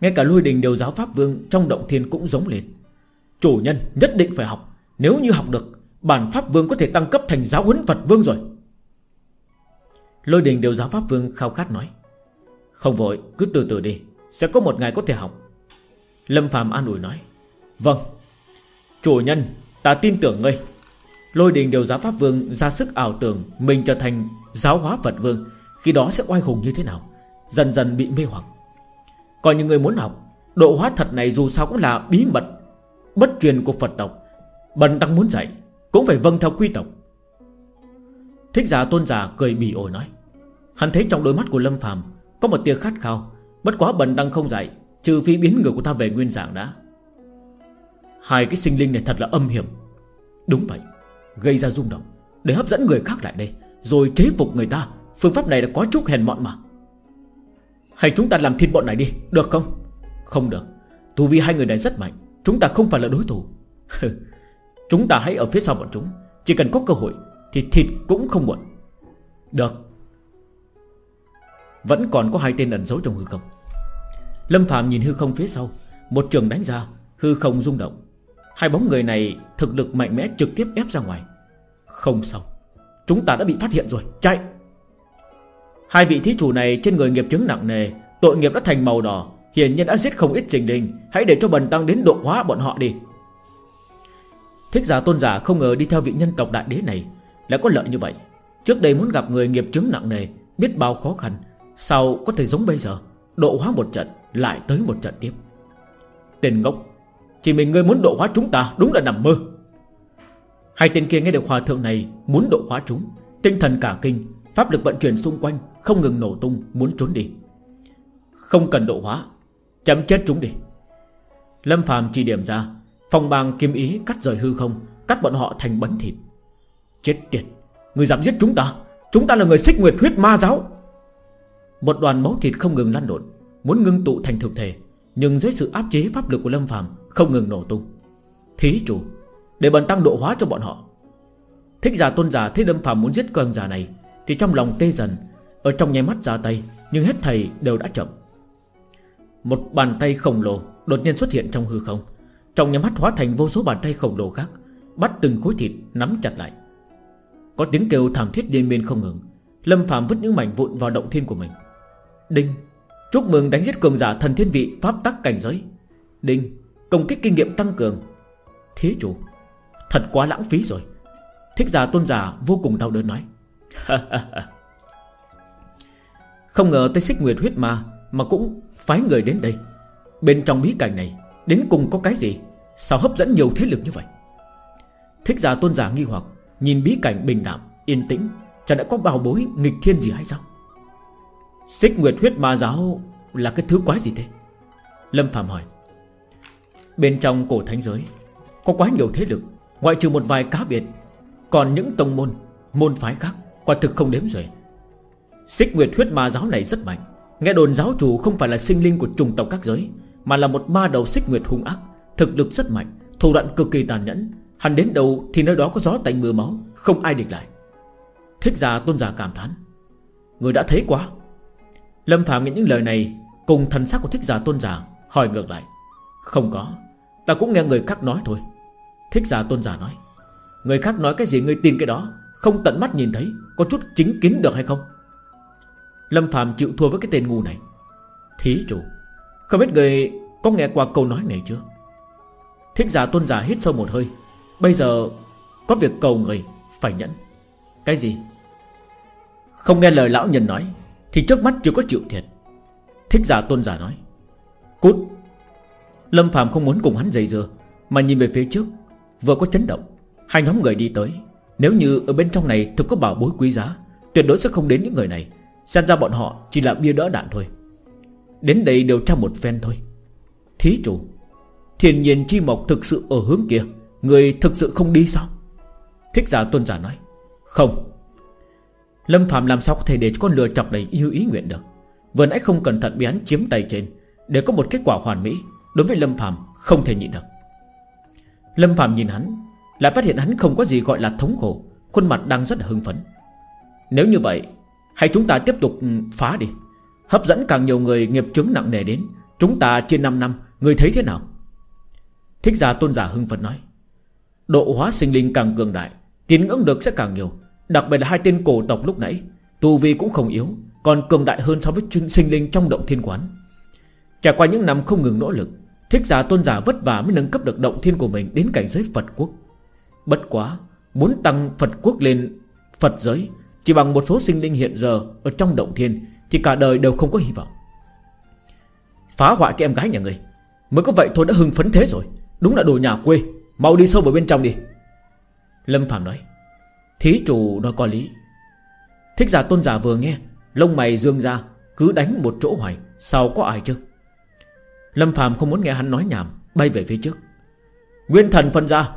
Ngay cả lôi đình đều giáo Pháp Vương Trong động thiên cũng giống lên. Chủ nhân nhất định phải học, Nếu như học được, Bản Pháp Vương có thể tăng cấp thành giáo huấn Phật Vương rồi. Lôi đình đều giáo Pháp Vương khao khát nói, Không vội, cứ từ từ đi, Sẽ có một ngày có thể học. Lâm Phạm an ủi nói Vâng Chủ nhân, ta tin tưởng ngươi. Lôi đình đều giáo Pháp Vương ra sức ảo tưởng Mình trở thành giáo hóa Phật Vương khi đó sẽ oai hùng như thế nào? Dần dần bị mê hoặc. Còn những người muốn học, Độ hóa thật này dù sao cũng là bí mật, Bất truyền của Phật tộc. Bần tăng muốn dạy, Cũng phải vâng theo quy tộc. Thích giả tôn giả cười bỉ ổi nói, Hắn thấy trong đôi mắt của Lâm phàm Có một tia khát khao, Bất quá bần tăng không dạy, Trừ phi biến người của ta về nguyên dạng đã. Hai cái sinh linh này thật là âm hiểm. Đúng vậy, Gây ra rung động, Để hấp dẫn người khác lại đây, Rồi chế phục người ta. Phương pháp này là có chút hèn mọn mà. Hay chúng ta làm thịt bọn này đi, Được không? Không được. Tu vi hai người này rất mạnh, Chúng ta không phải là đối thủ. Chúng ta hãy ở phía sau bọn chúng. Chỉ cần có cơ hội, Thì thịt cũng không muộn. Được. Vẫn còn có hai tên ẩn giấu trong hư không. Lâm Phạm nhìn hư không phía sau. Một trường đánh ra, Hư không rung động. Hai bóng người này thực lực mạnh mẽ trực tiếp ép ra ngoài. Không xong. Chúng ta đã bị phát hiện rồi. Chạy! Hai vị thí chủ này trên người nghiệp chứng nặng nề, Tội nghiệp đã thành màu đỏ, Hiển nhiên đã giết không ít trình đình. Hãy để cho bần tăng đến độ hóa bọn họ đi. Thích giả tôn giả không ngờ đi theo vị nhân tộc đại đế này. Lại có lợi như vậy. Trước đây muốn gặp người nghiệp chứng nặng nề, Biết bao khó khăn, Sao có thể giống bây giờ? Độ hóa một trận, Lại tới một trận tiếp. Tên ngốc, Chỉ mình ngươi muốn độ hóa chúng ta Đúng là nằm mơ. Hai tên kia nghe được hòa thượng này Muốn độ hóa chúng, Tinh thần cả kinh Pháp lực vận chuyển xung quanh Không ngừng nổ tung, Muốn trốn đi. Không cần độ hóa Chấm chết chúng đi. Lâm phàm chỉ điểm ra Phòng bàng kiếm ý cắt rời hư không, Cắt bọn họ thành bánh thịt. Chết tiệt, Người dám giết chúng ta? Chúng ta là người xích nguyệt huyết ma giáo. Một đoàn máu thịt không ngừng lăn lộn, Muốn ngưng tụ thành thực thể, Nhưng dưới sự áp chế pháp lực của Lâm phàm Không ngừng nổ tung. Thí chủ, Để bần tăng độ hóa cho bọn họ. Thích giả tôn giả thấy Lâm phàm muốn giết cường giả này thì trong lòng tê dần, Ở trong nháy mắt ra tay, Nhưng hết thầy đều đã chậm. Một bàn tay khổng lồ Đột nhiên xuất hiện trong hư không. Trong nháy mắt hóa thành vô số bàn tay khổng lồ khác, Bắt từng khối thịt nắm chặt lại. Có tiếng kêu thảm thiết điên miên không ngừng, Lâm Phạm vứt những mảnh vụn vào động thiên của mình. Đinh, Chúc mừng đánh giết cường giả thần thiên vị Pháp tắc cảnh giới. Đinh, Công kích kinh nghiệm tăng cường. Thế chủ, Thật quá lãng phí rồi. Thích giả tôn giả vô cùng đau đớn nói. Không ngờ Tây Xích Nguyệt huyết ma Mà cũng phái người đến đây. Bên trong bí cảnh này Đến cùng có cái gì? Sao hấp dẫn nhiều thế lực như vậy? Thích giả tôn giả nghi hoặc Nhìn bí cảnh bình đạm, yên tĩnh Chẳng đã có bào bối nghịch thiên gì hay sao? Xích Nguyệt huyết ma giáo Là cái thứ quái gì thế? Lâm Phạm hỏi. Bên trong cổ thánh giới Có quá nhiều thế lực Ngoại trừ một vài cá biệt Còn những tông môn, môn phái khác. Quả thực không đếm rồi Xích Nguyệt huyết ma giáo này rất mạnh. Nghe đồn giáo chủ không phải là sinh linh của trùng tộc các giới, Mà là một ma đầu xích nguyệt hung ác, Thực lực rất mạnh, Thủ đoạn cực kỳ tàn nhẫn. Hắn đến đâu thì nơi đó có gió tạnh mưa máu, Không ai địch lại. Thích giả tôn giả cảm thán. Người đã thấy quá. Lâm Phạm nghe những lời này, Cùng thần sắc của thích giả tôn giả Hỏi ngược lại. Không có, Ta cũng nghe người khác nói thôi. Thích giả tôn giả nói. Người khác nói cái gì ngươi tin cái đó. Không tận mắt nhìn thấy Có chút chính kiến được hay không? Lâm Phạm chịu thua với cái tên ngu này. Thí chủ, Không biết người có nghe qua câu nói này chưa? Thích giả tôn giả hít sâu một hơi. Bây giờ có việc cầu người Phải nhẫn. Cái gì? Không nghe lời lão nhân nói Thì trước mắt chưa có chịu thiệt. Thích giả tôn giả nói. Cút. Lâm Phạm không muốn cùng hắn dây dưa, Mà nhìn về phía trước, Vừa có chấn động, Hai nhóm người đi tới. Nếu như ở bên trong này thực có bảo bối quý giá, Tuyệt đối sẽ không đến những người này. Xem ra bọn họ chỉ là bia đỡ đạn thôi. Đến đây đều tra một phen thôi. Thí chủ Thiên nhiên chi mộc thực sự ở hướng kia, Người thực sự không đi sao? Thích giả tôn giả nói, Không. Lâm Phạm làm sao có thể để cho con lừa chọc này như ý nguyện được? Vừa nãy không cẩn thận bị hắn chiếm tay trên, Để có một kết quả hoàn mỹ, Đối với Lâm Phạm không thể nhịn được. Lâm Phạm nhìn hắn lại phát hiện hắn không có gì gọi là thống khổ, Khuôn mặt đang rất là hưng phấn. Nếu như vậy, Hãy chúng ta tiếp tục ừ, phá đi. Hấp dẫn càng nhiều người nghiệp chứng nặng nề đến, Chúng ta trên 5 năm, Người thấy thế nào? Thích giả tôn giả hưng phấn nói. Độ hóa sinh linh càng cường đại, Tín ngưỡng được sẽ càng nhiều, Đặc biệt là hai tên cổ tộc lúc nãy, Tu vi cũng không yếu, Còn cường đại hơn so với sinh linh trong động thiên quán. Trải qua những năm không ngừng nỗ lực, Thích giả tôn giả vất vả mới nâng cấp được động thiên của mình Đến cảnh giới Phật quốc. Bất quá, Muốn tăng Phật quốc lên Phật giới, Chỉ bằng một số sinh linh hiện giờ Ở trong động thiên, Thì cả đời đều không có hy vọng. Phá hoại cái em gái nhà người Mới có vậy thôi đã hưng phấn thế rồi. Đúng là đồ nhà quê, Mau đi sâu vào bên trong đi. Lâm Phạm nói, Thí chủ nói có lý. Thích giả tôn giả vừa nghe, Lông mày dương ra, Cứ đánh một chỗ hoài, Sao có ai chứ? Lâm Phạm không muốn nghe hắn nói nhảm, Bay về phía trước. Nguyên thần phân ra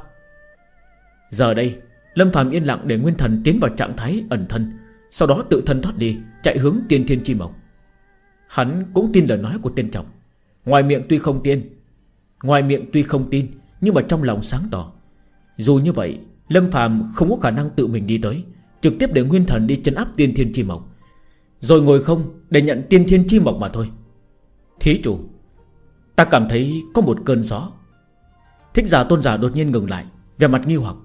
Giờ đây, Lâm Phạm yên lặng để Nguyên thần tiến vào trạng thái ẩn thân, Sau đó tự thân thoát đi, Chạy hướng tiên thiên chi mộc. Hắn cũng tin lời nói của tên trọng. Ngoài miệng tuy không tin, Ngoài miệng tuy không tin, Nhưng mà trong lòng sáng tỏ. Dù như vậy, Lâm Phạm không có khả năng tự mình đi tới, Trực tiếp để Nguyên Thần đi chân áp tiên thiên chi mộc. Rồi ngồi không Để nhận tiên thiên chi mộc mà thôi. Thí chủ, Ta cảm thấy có một cơn gió. Thích giả tôn giả đột nhiên ngừng lại Về mặt nghi hoặc.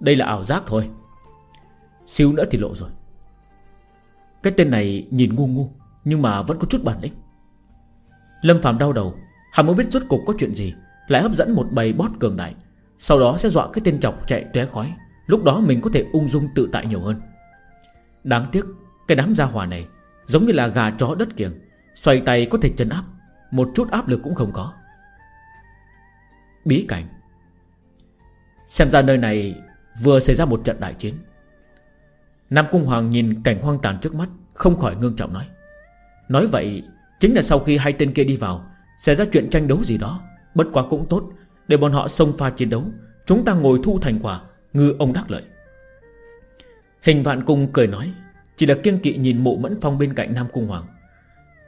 Đây là ảo giác thôi. Xíu nữa thì lộ rồi. Cái tên này nhìn ngu ngu, Nhưng mà vẫn có chút bản lĩnh. Lâm Phạm đau đầu, Hắn muốn biết rốt cục có chuyện gì, Lại hấp dẫn một bầy bót cường đại. Sau đó sẽ dọa cái tên chọc chạy tóe khói, Lúc đó mình có thể ung dung tự tại nhiều hơn. Đáng tiếc, Cái đám gia hòa này Giống như là gà chó đất kiềng Xoay tay có thể chân áp, Một chút áp lực cũng không có. Bí cảnh. Xem ra nơi này Vừa xảy ra một trận đại chiến. Nam Cung Hoàng nhìn cảnh hoang tàn trước mắt, Không khỏi ngương trọng nói Nói vậy, Chính là sau khi hai tên kia đi vào, Xảy ra chuyện tranh đấu gì đó, Bất quá cũng tốt, Để bọn họ xông pha chiến đấu, Chúng ta ngồi thu thành quả, Ngư ông đắc lợi. Hình vạn cung cười nói, Chỉ là kiêng kỵ nhìn mộ mẫn phong bên cạnh Nam Cung Hoàng.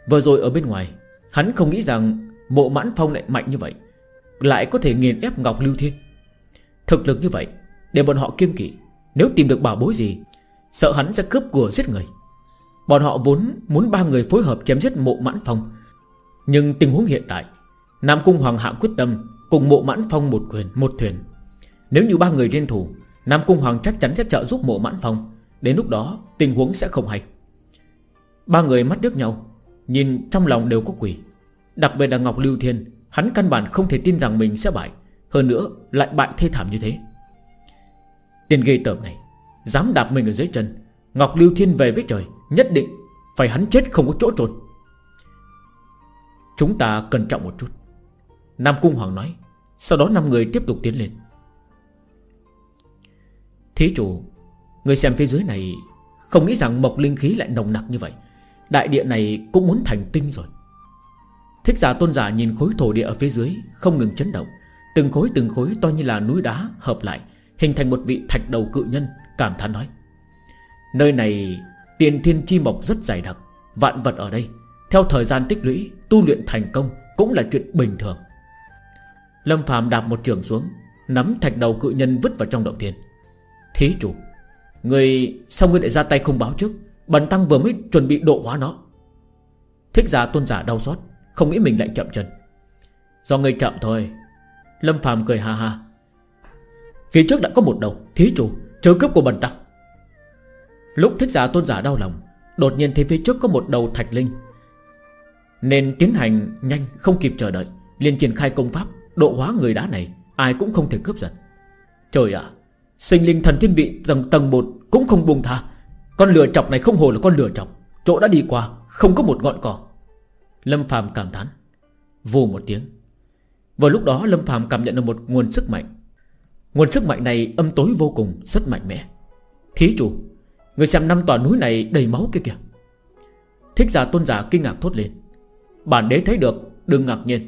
Vừa rồi ở bên ngoài, Hắn không nghĩ rằng mộ mãn phong lại mạnh như vậy, Lại có thể nghiền ép Ngọc Lưu Thiên. Thực lực như vậy để bọn họ kiêng kỵ. Nếu tìm được bảo bối gì, Sợ hắn sẽ cướp của giết người. Bọn họ vốn muốn ba người phối hợp chém giết mộ mãn phong. Nhưng tình huống hiện tại, Nam Cung Hoàng hạ quyết tâm Cùng mộ mãn phong một quyền một thuyền. Nếu như ba người liên thủ, Nam Cung Hoàng chắc chắn sẽ trợ giúp mộ mãn phong. Đến lúc đó, tình huống sẽ không hay. Ba người mắt đứt nhau, Nhìn trong lòng đều có quỷ. Đặc biệt là Ngọc Lưu Thiên, Hắn căn bản không thể tin rằng mình sẽ bại. Hơn nữa, lại bại thê thảm như thế. Tiền ghê tởm này, Dám đạp mình ở dưới chân. Ngọc Lưu Thiên về với trời, Nhất định phải hắn chết không có chỗ trốn. Chúng ta cẩn trọng một chút. Nam Cung Hoàng nói, Sau đó năm người tiếp tục tiến lên. Thí chủ, Người xem phía dưới này Không nghĩ rằng mộc linh khí lại nồng nặc như vậy. Đại địa này cũng muốn thành tinh rồi. Thích giả tôn giả nhìn khối thổ địa ở phía dưới, Không ngừng chấn động. Từng khối từng khối to như là núi đá hợp lại. Hình thành một vị thạch đầu cự nhân, Cảm thán nói. Nơi này, tiền thiên chi mộc rất dày đặc, Vạn vật ở đây, Theo thời gian tích lũy, Tu luyện thành công Cũng là chuyện bình thường. Lâm phàm đạp một trường xuống, Nắm thạch đầu cự nhân vứt vào trong động thiên. Thí chủ, Người sao ngươi lại ra tay không báo trước? Bần tăng vừa mới chuẩn bị độ hóa nó. Thích giả tôn giả đau xót, Không nghĩ mình lại chậm chân. Do người chậm thôi. Lâm phàm cười ha ha. Phía trước đã có một đầu, Thí chủ chớ cướp của bần tăng. Lúc thích giả tôn giả đau lòng, Đột nhiên thấy phía trước có một đầu thạch linh. Nên tiến hành nhanh, Không kịp chờ đợi, liền triển khai công pháp, Độ hóa người đá này, Ai cũng không thể cướp giật. Trời ạ, Sinh linh thần thiên vị tầng tầng một Cũng không buông tha. Con lửa chọc này không hồ là con lửa chọc, Chỗ đã đi qua, Không có một ngọn cỏ. Lâm phàm cảm thán, Vù một tiếng. Vào lúc đó, Lâm phàm cảm nhận được một nguồn sức mạnh. Nguồn sức mạnh này âm tối vô cùng, Rất mạnh mẽ. Thí chủ, Người xem năm tòa núi này đầy máu kia kìa. Thích giả tôn giả kinh ngạc thốt lên. Bản đế thấy được, Đừng ngạc nhiên.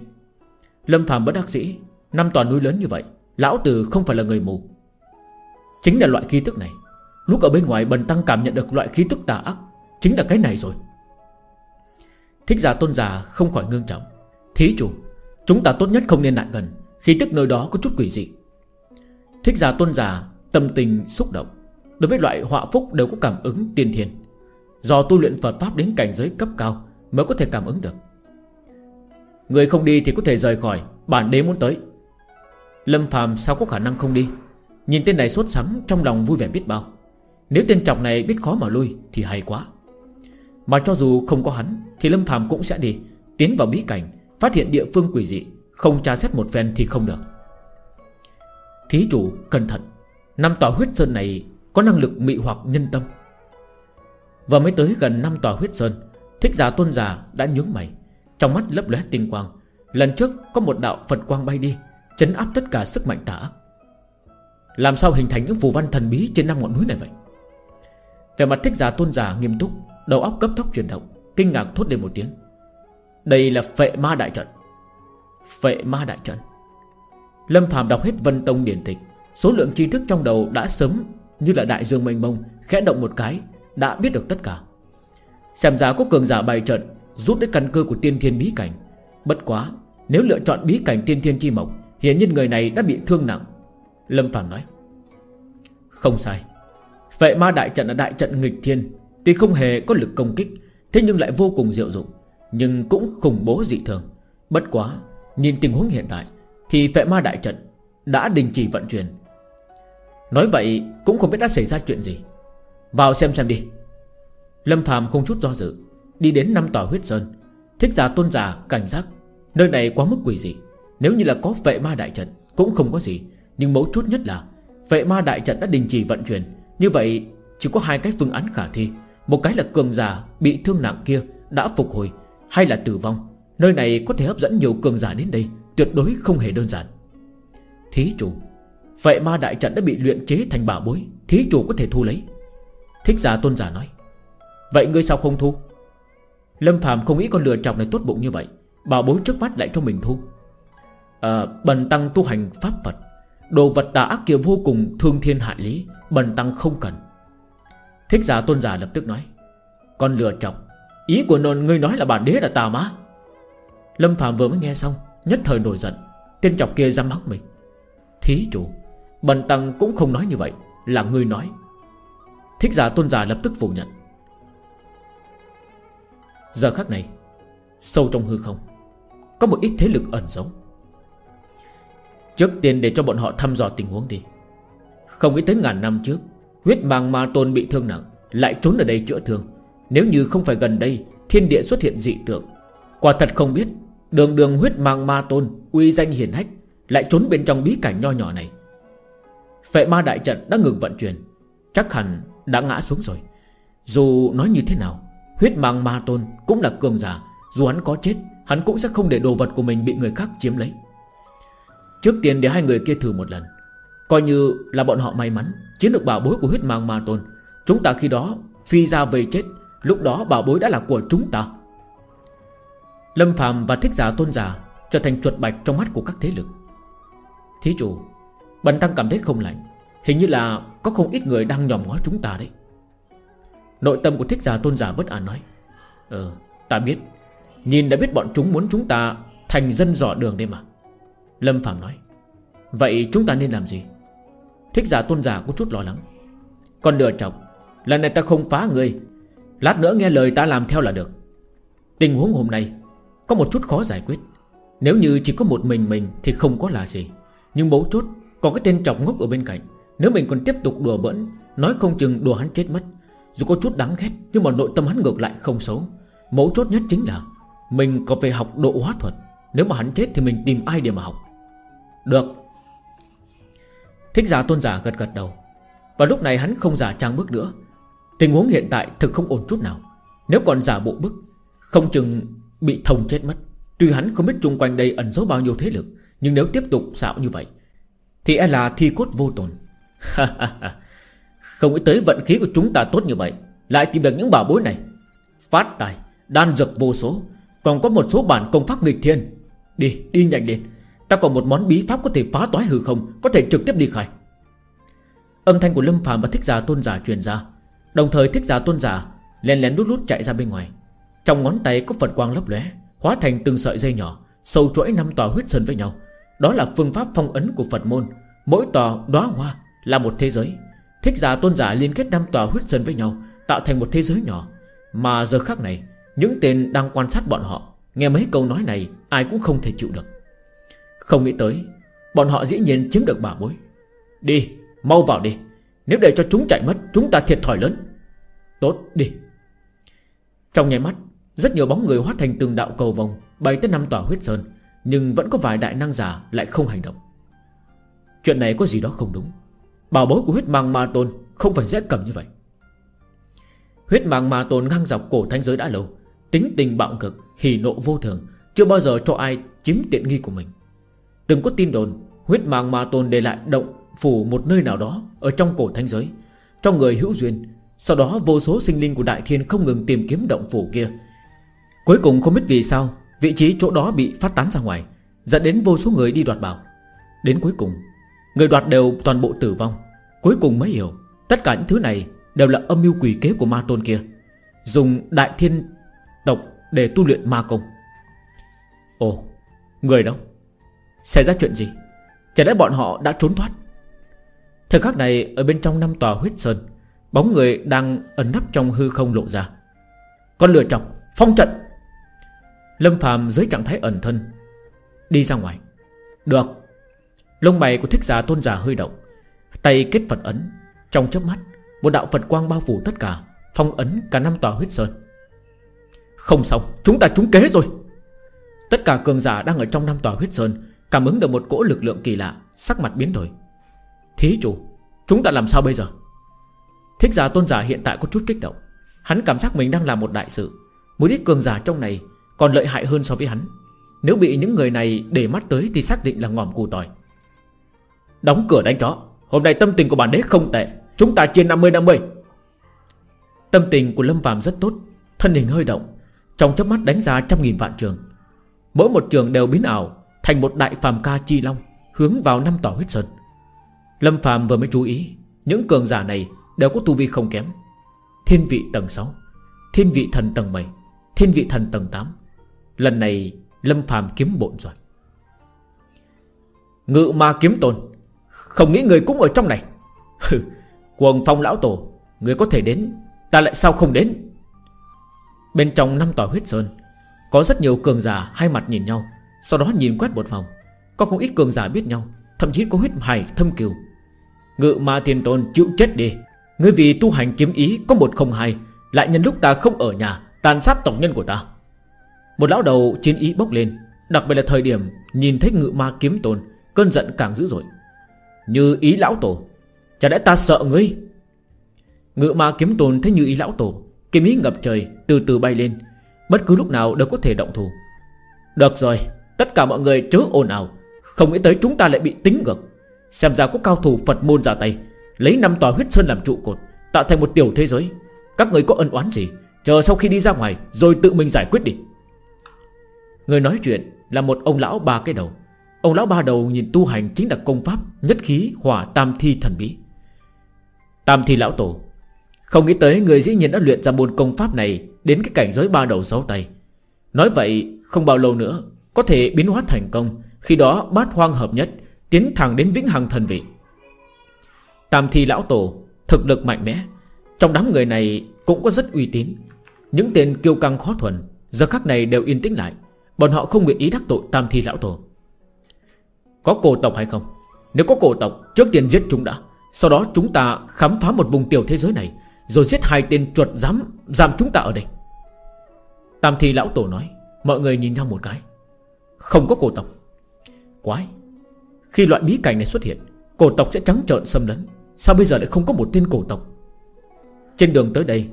Lâm phàm bất đắc dĩ, Năm tòa núi lớn như vậy, Lão tử không phải là người mù. Chính là loại khí tức này. Lúc ở bên ngoài bần tăng cảm nhận được loại khí tức tà ác, Chính là cái này rồi. Thích giả tôn giả không khỏi ngương trọng. Thí chủ, Chúng ta tốt nhất không nên lại gần, Khí tức nơi đó có chút quỷ dị. Thích giả tôn giả, tâm tình xúc động. Đối với loại họa phúc đều có cảm ứng tiên thiên. Do tu luyện Phật Pháp đến cảnh giới cấp cao Mới có thể cảm ứng được. Người không đi thì có thể rời khỏi, Bản đế muốn tới. Lâm phàm sao có khả năng không đi? Nhìn tên này sốt sắng, trong lòng vui vẻ biết bao. Nếu tên trọng này biết khó mà lui Thì hay quá. Mà cho dù không có hắn, Thì Lâm phàm cũng sẽ đi, Tiến vào bí cảnh, Phát hiện địa phương quỷ dị, Không tra xét một phen thì không được. Thí chủ cẩn thận. Năm tòa huyết sơn này Có năng lực mị hoặc nhân tâm. Và mới tới gần năm tòa huyết sơn, Thích giả tôn giả đã nhướng mày, Trong mắt lấp lóe tinh quang. Lần trước có một đạo Phật quang bay đi, Chấn áp tất cả sức mạnh tà ác. Làm sao hình thành những phù văn thần bí Trên năm ngọn núi này vậy? Về mặt thích giả tôn giả nghiêm túc, Đầu óc cấp tốc chuyển động, Kinh ngạc thốt lên một tiếng. Đây là phệ ma đại trận. Phệ ma đại trận. Lâm Phạm đọc hết Vân Tông điển tịch, Số lượng tri thức trong đầu đã sớm Như là đại dương mênh mông, Khẽ động một cái, Đã biết được tất cả. Xem ra có cường giả bày trận, Rút đến căn cơ của tiên thiên bí cảnh. Bất quá, Nếu lựa chọn bí cảnh tiên thiên chi mộc, Hiển nhiên người này đã bị thương nặng. Lâm Phạm nói, Không sai. Vệ ma đại trận là đại trận nghịch thiên, Tuy không hề có lực công kích, Thế nhưng lại vô cùng diệu dụng, Nhưng cũng khủng bố dị thường. Bất quá, Nhìn tình huống hiện tại thì vệ ma đại trận Đã đình chỉ vận chuyển. Nói vậy cũng không biết đã xảy ra chuyện gì. Vào xem xem đi. Lâm Phạm không chút do dự, Đi đến năm tòa huyết sơn, Thích giả tôn giả cảnh giác. Nơi này quá mức quỷ dị, Nếu như là có vệ ma đại trận Cũng không có gì. Nhưng mấu chốt nhất là, Vệ ma đại trận đã đình chỉ vận chuyển. Như vậy, chỉ có hai cái phương án khả thi. Một cái là cường giả bị thương nặng kia Đã phục hồi, Hay là tử vong. Nơi này có thể hấp dẫn nhiều cường giả đến đây. Tuyệt đối không hề đơn giản. Thí chủ Vậy ma đại trận đã bị luyện chế thành bảo bối Thí chủ có thể thu lấy. Thích giả tôn giả nói Vậy ngươi sao không thu? Lâm phàm không nghĩ con lừa chọc này tốt bụng như vậy Bảo bối trước mắt lại cho mình thu. À, Bần tăng tu hành pháp Phật Đồ vật tà ác kia vô cùng thương thiên hại lý Bần tăng không cần. Thích giả tôn giả lập tức nói Con lừa chọc Ý của nôn ngươi nói là bản đế là tà má Lâm phàm vừa mới nghe xong Nhất thời nổi giận, Tên chọc kia dám mắng mình. Thí chủ, Bần tăng cũng không nói như vậy, Là người nói. Thích giả tôn giả lập tức phủ nhận. Giờ khắc này, Sâu trong hư không, Có một ít thế lực ẩn giấu. Trước tiên để cho bọn họ thăm dò tình huống đi. Không nghĩ tới ngàn năm trước, Huyết mang ma tôn bị thương nặng, Lại trốn ở đây chữa thương. Nếu như không phải gần đây, Thiên địa xuất hiện dị tượng. Quả thật không biết Đường đường huyết mang ma tôn, Uy danh hiển hách, Lại trốn bên trong bí cảnh nho nhỏ này. Phệ ma đại trận đã ngừng vận chuyển, Chắc hẳn đã ngã xuống rồi. Dù nói như thế nào, Huyết mang ma tôn cũng là cường giả, Dù hắn có chết, Hắn cũng sẽ không để đồ vật của mình bị người khác chiếm lấy. Trước tiên để hai người kia thử một lần, Coi như là bọn họ may mắn, Chiến được bảo bối của huyết mang ma tôn. Chúng ta khi đó phi ra về chết, Lúc đó bảo bối đã là của chúng ta. Lâm phạm và thích giả tôn giả Trở thành chuột bạch trong mắt của các thế lực. Thí chủ Bần tăng cảm thấy không lạnh Hình như là có không ít người đang nhòm ngó chúng ta đấy. Nội tâm của thích giả tôn giả bất an nói Ừ ta biết, Nhìn đã biết bọn chúng muốn chúng ta Thành dân dò đường đây mà. Lâm Phạm nói, Vậy chúng ta nên làm gì? Thích giả tôn giả có chút lo lắng Còn lừa chọc, Lần này ta không phá người, Lát nữa nghe lời ta làm theo là được. Tình huống hôm nay có một chút khó giải quyết. Nếu như chỉ có một mình mình thì không có là gì. Nhưng bấu chốt Còn cái tên chọc ngốc ở bên cạnh. Nếu mình còn tiếp tục đùa bỡn, Nói không chừng đùa hắn chết mất. Dù có chút đáng ghét, Nhưng mà nội tâm hắn ngược lại không xấu. Mấu chốt nhất chính là, Mình có phải học độ hóa thuật. Nếu mà hắn chết thì mình tìm ai để mà học? Được. Thích giả tôn giả gật gật đầu. Và lúc này hắn không giả trang bước nữa. Tình huống hiện tại thực không ổn chút nào. Nếu còn giả bộ bức, Không chừng bị thông chết mất. Tuy hắn không biết chung quanh đây ẩn giấu bao nhiêu thế lực Nhưng nếu tiếp tục xạo như vậy Thì e là thi cốt vô tồn. Không nghĩ tới vận khí của chúng ta tốt như vậy Lại tìm được những bảo bối này. Phát tài Đan dược vô số Còn có một số bản công pháp nghịch thiên. Đi, đi nhanh lên. Ta còn một món bí pháp có thể phá toái hư không Có thể trực tiếp đi khai. Âm thanh của Lâm phàm và Thích Giả Tôn Giả truyền ra. Đồng thời Thích Giả Tôn Giả Lén lén lút lút chạy ra bên ngoài. Trong ngón tay có Phật quang lấp lóe, Hóa thành từng sợi dây nhỏ, Sâu chuỗi năm tòa huyết sơn với nhau. Đó là phương pháp phong ấn của Phật môn. Mỗi tòa đóa hoa là một thế giới. Thích Giả Tôn Giả liên kết năm tòa huyết sơn với nhau, Tạo thành một thế giới nhỏ. Mà giờ khác này, Những tên đang quan sát bọn họ, Nghe mấy câu nói này, Ai cũng không thể chịu được. Không nghĩ tới, Bọn họ dĩ nhiên chiếm được bảo bối. Đi, Mau vào đi. Nếu để cho chúng chạy mất, Chúng ta thiệt thòi lớn. Tốt, đi. Trong nháy mắt rất nhiều bóng người hóa thành từng đạo cầu vòng, Bay tới năm tòa huyết sơn, Nhưng vẫn có vài đại năng giả lại không hành động. Chuyện này có gì đó không đúng. Bảo bối của huyết mang ma tôn Không phải dễ cầm như vậy. Huyết mang ma tôn ngang dọc cổ thanh giới đã lâu, Tính tình bạo cực, Hỉ nộ vô thường, Chưa bao giờ cho ai chiếm tiện nghi của mình. Từng có tin đồn, Huyết mang ma tôn để lại động phủ một nơi nào đó Ở trong cổ thanh giới, Cho người hữu duyên. Sau đó vô số sinh linh của Đại Thiên không ngừng tìm kiếm động phủ kia Cuối cùng không biết vì sao, Vị trí chỗ đó bị phát tán ra ngoài, Dẫn đến vô số người đi đoạt bảo. Đến cuối cùng, Người đoạt đều toàn bộ tử vong. Cuối cùng mới hiểu, Tất cả những thứ này đều là âm mưu quỷ kế của ma tôn kia, Dùng đại thiên tộc để tu luyện ma công. Ồ, Người đâu? Xảy ra chuyện gì? Chả lẽ bọn họ đã trốn thoát? Thời khắc này, ở bên trong năm tòa huyết sơn, Bóng người đang ẩn nấp trong hư không lộ ra. Con lửa chọc, Phong trận! Lâm phàm dưới trạng thái ẩn thân, Đi ra ngoài. Được. Lông mày của thích giả tôn giả hơi động, Tay kết Phật ấn. Trong chớp mắt, Một đạo Phật quang bao phủ tất cả, Phong ấn cả năm tòa huyết sơn. Không xong, Chúng ta trúng kế rồi. Tất cả cường giả đang ở trong năm tòa huyết sơn, Cảm ứng được một cỗ lực lượng kỳ lạ, Sắc mặt biến đổi. Thí chủ, Chúng ta làm sao bây giờ? Thích giả tôn giả hiện tại có chút kích động. Hắn cảm giác mình đang làm một đại sự. Một ít cường giả trong này còn lợi hại hơn so với hắn. Nếu bị những người này để mắt tới Thì xác định là ngòm cù tỏi. Đóng cửa đánh chó. Hôm nay tâm tình của bản đế không tệ. Chúng ta chia 50-50 Tâm tình của Lâm Phạm rất tốt. Thân hình hơi động. Trong chớp mắt đánh ra trăm nghìn vạn trường. Mỗi một trường đều biến ảo, Thành một đại phàm ca chi long, Hướng vào năm tỏ huyết sơn. Lâm Phạm vừa mới chú ý, Những cường giả này đều có tu vi không kém. Thiên vị tầng 6 Thiên vị thần tầng 7 Thiên vị thần tầng 8 Lần này Lâm phàm kiếm bộn rồi. Ngự ma kiếm tôn Không nghĩ người cũng ở trong này. Quần phong lão tổ, Người có thể đến, Ta lại sao không đến? Bên trong năm tòa huyết sơn, Có rất nhiều cường giả hai mặt nhìn nhau, Sau đó nhìn quét một vòng. Có không ít cường giả biết nhau, Thậm chí có huyết hải thâm kiều. Ngự ma thiên tôn chịu chết đi. Ngươi vì tu hành kiếm ý có một không hai, Lại nhân lúc ta không ở nhà, Tàn sát tổng nhân của ta. Một lão đầu chiến ý bốc lên, Đặc biệt là thời điểm nhìn thấy ngự ma kiếm tôn, Cơn giận càng dữ dội. Như ý lão tổ, Chả lẽ ta sợ ngươi? Ngự ma kiếm tôn thấy như ý lão tổ, Kiếm ý ngập trời từ từ bay lên, Bất cứ lúc nào đều có thể động thủ. Được rồi, Tất cả mọi người chớ ồn ào, Không nghĩ tới chúng ta lại bị tính ngược. Xem ra có cao thủ Phật môn ra tay, Lấy năm tòa huyết sơn làm trụ cột, Tạo thành một tiểu thế giới. Các người có ân oán gì, Chờ sau khi đi ra ngoài Rồi tự mình giải quyết đi. Người nói chuyện là một ông lão ba cái đầu. Ông lão ba đầu nhìn tu hành chính là công pháp Nhất khí hỏa tam thi thần bí. Tam thi lão tổ, Không nghĩ tới người dĩ nhiên đã luyện ra môn công pháp này Đến cái cảnh giới ba đầu sáu tay. Nói vậy, không bao lâu nữa, Có thể biến hóa thành công, Khi đó bát hoang hợp nhất, Tiến thẳng đến vĩnh hằng thần vị. Tam thi lão tổ, Thực lực mạnh mẽ, Trong đám người này cũng có rất uy tín. Những tên kiêu căng khó thuần, Giờ khắc này đều yên tĩnh lại. Bọn họ không nguyện ý đắc tội tam thi lão tổ. Có cổ tộc hay không? Nếu có cổ tộc, trước tiên giết chúng đã. Sau đó chúng ta khám phá một vùng tiểu thế giới này, Rồi giết hai tên chuột dám Giam chúng ta ở đây. Tam thi lão tổ nói, Mọi người nhìn nhau một cái. Không có cổ tộc. Quái. Khi loại bí cảnh này xuất hiện, Cổ tộc sẽ trắng trợn xâm lấn. Sao bây giờ lại không có một tên cổ tộc? Trên đường tới đây,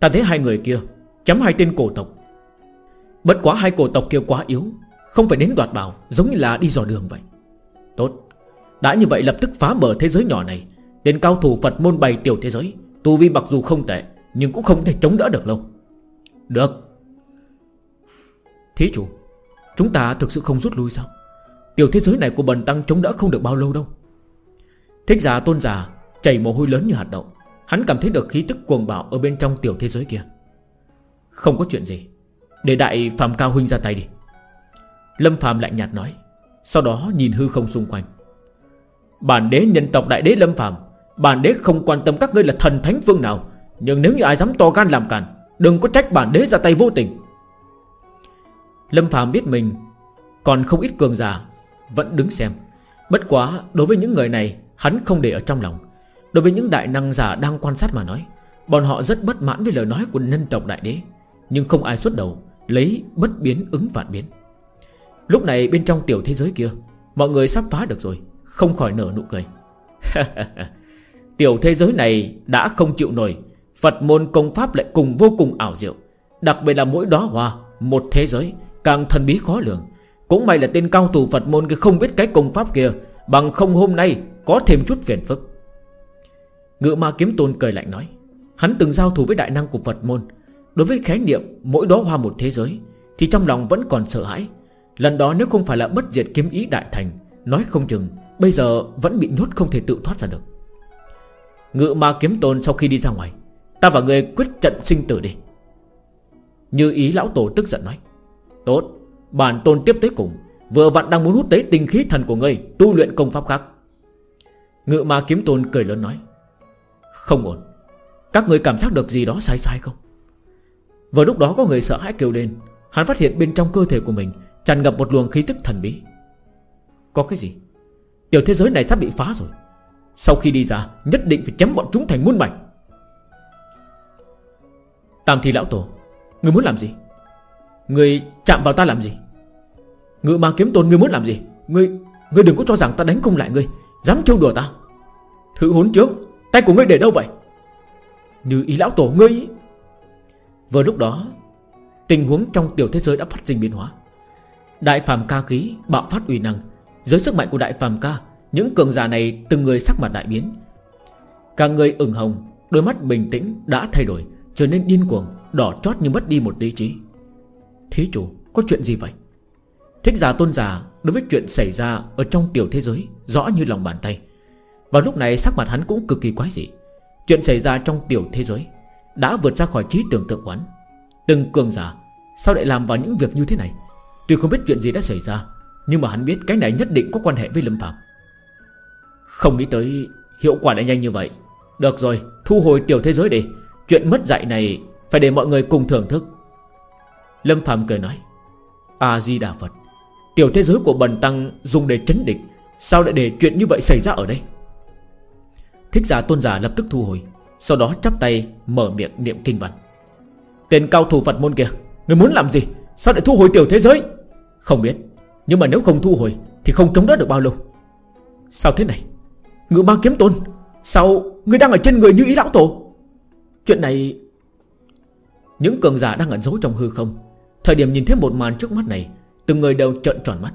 Ta thấy hai người kia Chấm hai tên cổ tộc. Bất quá hai cổ tộc kia quá yếu, Không phải đến đoạt bảo, Giống như là đi dò đường vậy. Tốt, Đã như vậy lập tức phá mở thế giới nhỏ này, Đến cao thủ Phật môn bày tiểu thế giới. Tu vi mặc dù không tệ, Nhưng cũng không thể chống đỡ được lâu. Được. Thí chủ, Chúng ta thực sự không rút lui sao? Tiểu thế giới này của bần tăng chống đỡ không được bao lâu đâu. Thích giả tôn giả Chảy mồ hôi lớn như hạt đậu. Hắn cảm thấy được khí tức cuồng bạo Ở bên trong tiểu thế giới kia. Không có chuyện gì. Để đại Phạm Cao Huynh ra tay đi. Lâm Phạm lạnh nhạt nói, Sau đó nhìn hư không xung quanh. Bản đế nhân tộc đại đế Lâm Phạm, Bản đế không quan tâm các ngươi là thần thánh phương nào, Nhưng nếu như ai dám to gan làm cản Đừng có trách bản đế ra tay vô tình. Lâm Phạm biết mình Còn không ít cường giả Vẫn đứng xem. Bất quá đối với những người này, Hắn không để ở trong lòng. Đối với những đại năng giả đang quan sát mà nói, Bọn họ rất bất mãn với lời nói của nhân tộc đại đế, Nhưng không ai xuất đầu. Lấy bất biến ứng vạn biến. Lúc này bên trong tiểu thế giới kia, Mọi người sắp phá được rồi, Không khỏi nở nụ cười. Tiểu thế giới này đã không chịu nổi, Phật môn công pháp lại cùng vô cùng ảo diệu. Đặc biệt là mỗi đóa hoa, Một thế giới, càng thần bí khó lường. Cũng may là tên cao thủ Phật môn kia không biết cái công pháp kia, Bằng không hôm nay có thêm chút phiền phức. Ngự ma kiếm tôn cười lạnh nói, Hắn từng giao thủ với đại năng của Phật môn Đối với khái niệm mỗi đó hoa một thế giới, Thì trong lòng vẫn còn sợ hãi. Lần đó nếu không phải là bất diệt kiếm ý đại thành, Nói không chừng, Bây giờ vẫn bị nhốt không thể tự thoát ra được. Ngự ma kiếm tôn sau khi đi ra ngoài, Ta và người quyết trận sinh tử đi. Như ý lão tổ tức giận nói, Tốt, Bản tôn tiếp tới cùng, Vừa vặn đang muốn hút tới tinh khí thần của ngươi, Tu luyện công pháp khác. Ngự ma kiếm tôn cười lớn nói, Không ổn. Các người cảm giác được gì đó sai sai không? Vừa lúc đó có người sợ hãi kêu lên. Hắn phát hiện bên trong cơ thể của mình Tràn ngập một luồng khí tức thần bí. Có cái gì? Tiểu thế giới này sắp bị phá rồi. Sau khi đi ra, nhất định phải chém bọn chúng thành muôn mảnh. Tam thi lão tổ, Người muốn làm gì? Người chạm vào ta làm gì? Ngự ma kiếm tôn, người muốn làm gì? Người Người đừng có cho rằng ta đánh không lại ngươi Dám trêu đùa ta. Thử hốn trước, Tay của ngươi để đâu vậy? Như ý lão tổ, ngươi Vừa lúc đó, Tình huống trong tiểu thế giới đã phát sinh biến hóa. Đại phàm ca khí bạo phát uy năng, Dưới sức mạnh của đại phàm ca, Những cường giả này từng người sắc mặt đại biến. Cả người ửng hồng, Đôi mắt bình tĩnh đã thay đổi, Trở nên điên cuồng, Đỏ chót như mất đi một lý trí. Thí chủ, có chuyện gì vậy? Thích giả tôn giả đối với chuyện xảy ra Ở trong tiểu thế giới Rõ như lòng bàn tay. Và lúc này sắc mặt hắn cũng cực kỳ quái dị. Chuyện xảy ra trong tiểu thế giới đã vượt ra khỏi trí tưởng tượng quán Từng cường giả, Sao lại làm vào những việc như thế này? Tuy không biết chuyện gì đã xảy ra, Nhưng mà hắn biết cái này nhất định có quan hệ với Lâm Phạm. Không nghĩ tới Hiệu quả lại nhanh như vậy. Được rồi, thu hồi tiểu thế giới đi. Chuyện mất dạy này Phải để mọi người cùng thưởng thức. Lâm Phạm cười nói, A-di-đà Phật, Tiểu thế giới của bần tăng dùng để trấn địch Sao lại để chuyện như vậy xảy ra ở đây? Thích giả tôn giả lập tức thu hồi. Sau đó chắp tay, mở miệng niệm kinh văn. Tên cao thủ Phật môn kia, Người muốn làm gì? Sao lại thu hồi tiểu thế giới? Không biết, Nhưng mà nếu không thu hồi Thì không chống đỡ được bao lâu. Sao thế này? Ngự ma kiếm tôn, Sao người đang ở trên người như ý lão tổ? Chuyện này, Những cường giả đang ẩn giấu trong hư không, Thời điểm nhìn thấy một màn trước mắt này, Từng người đều trợn tròn mắt.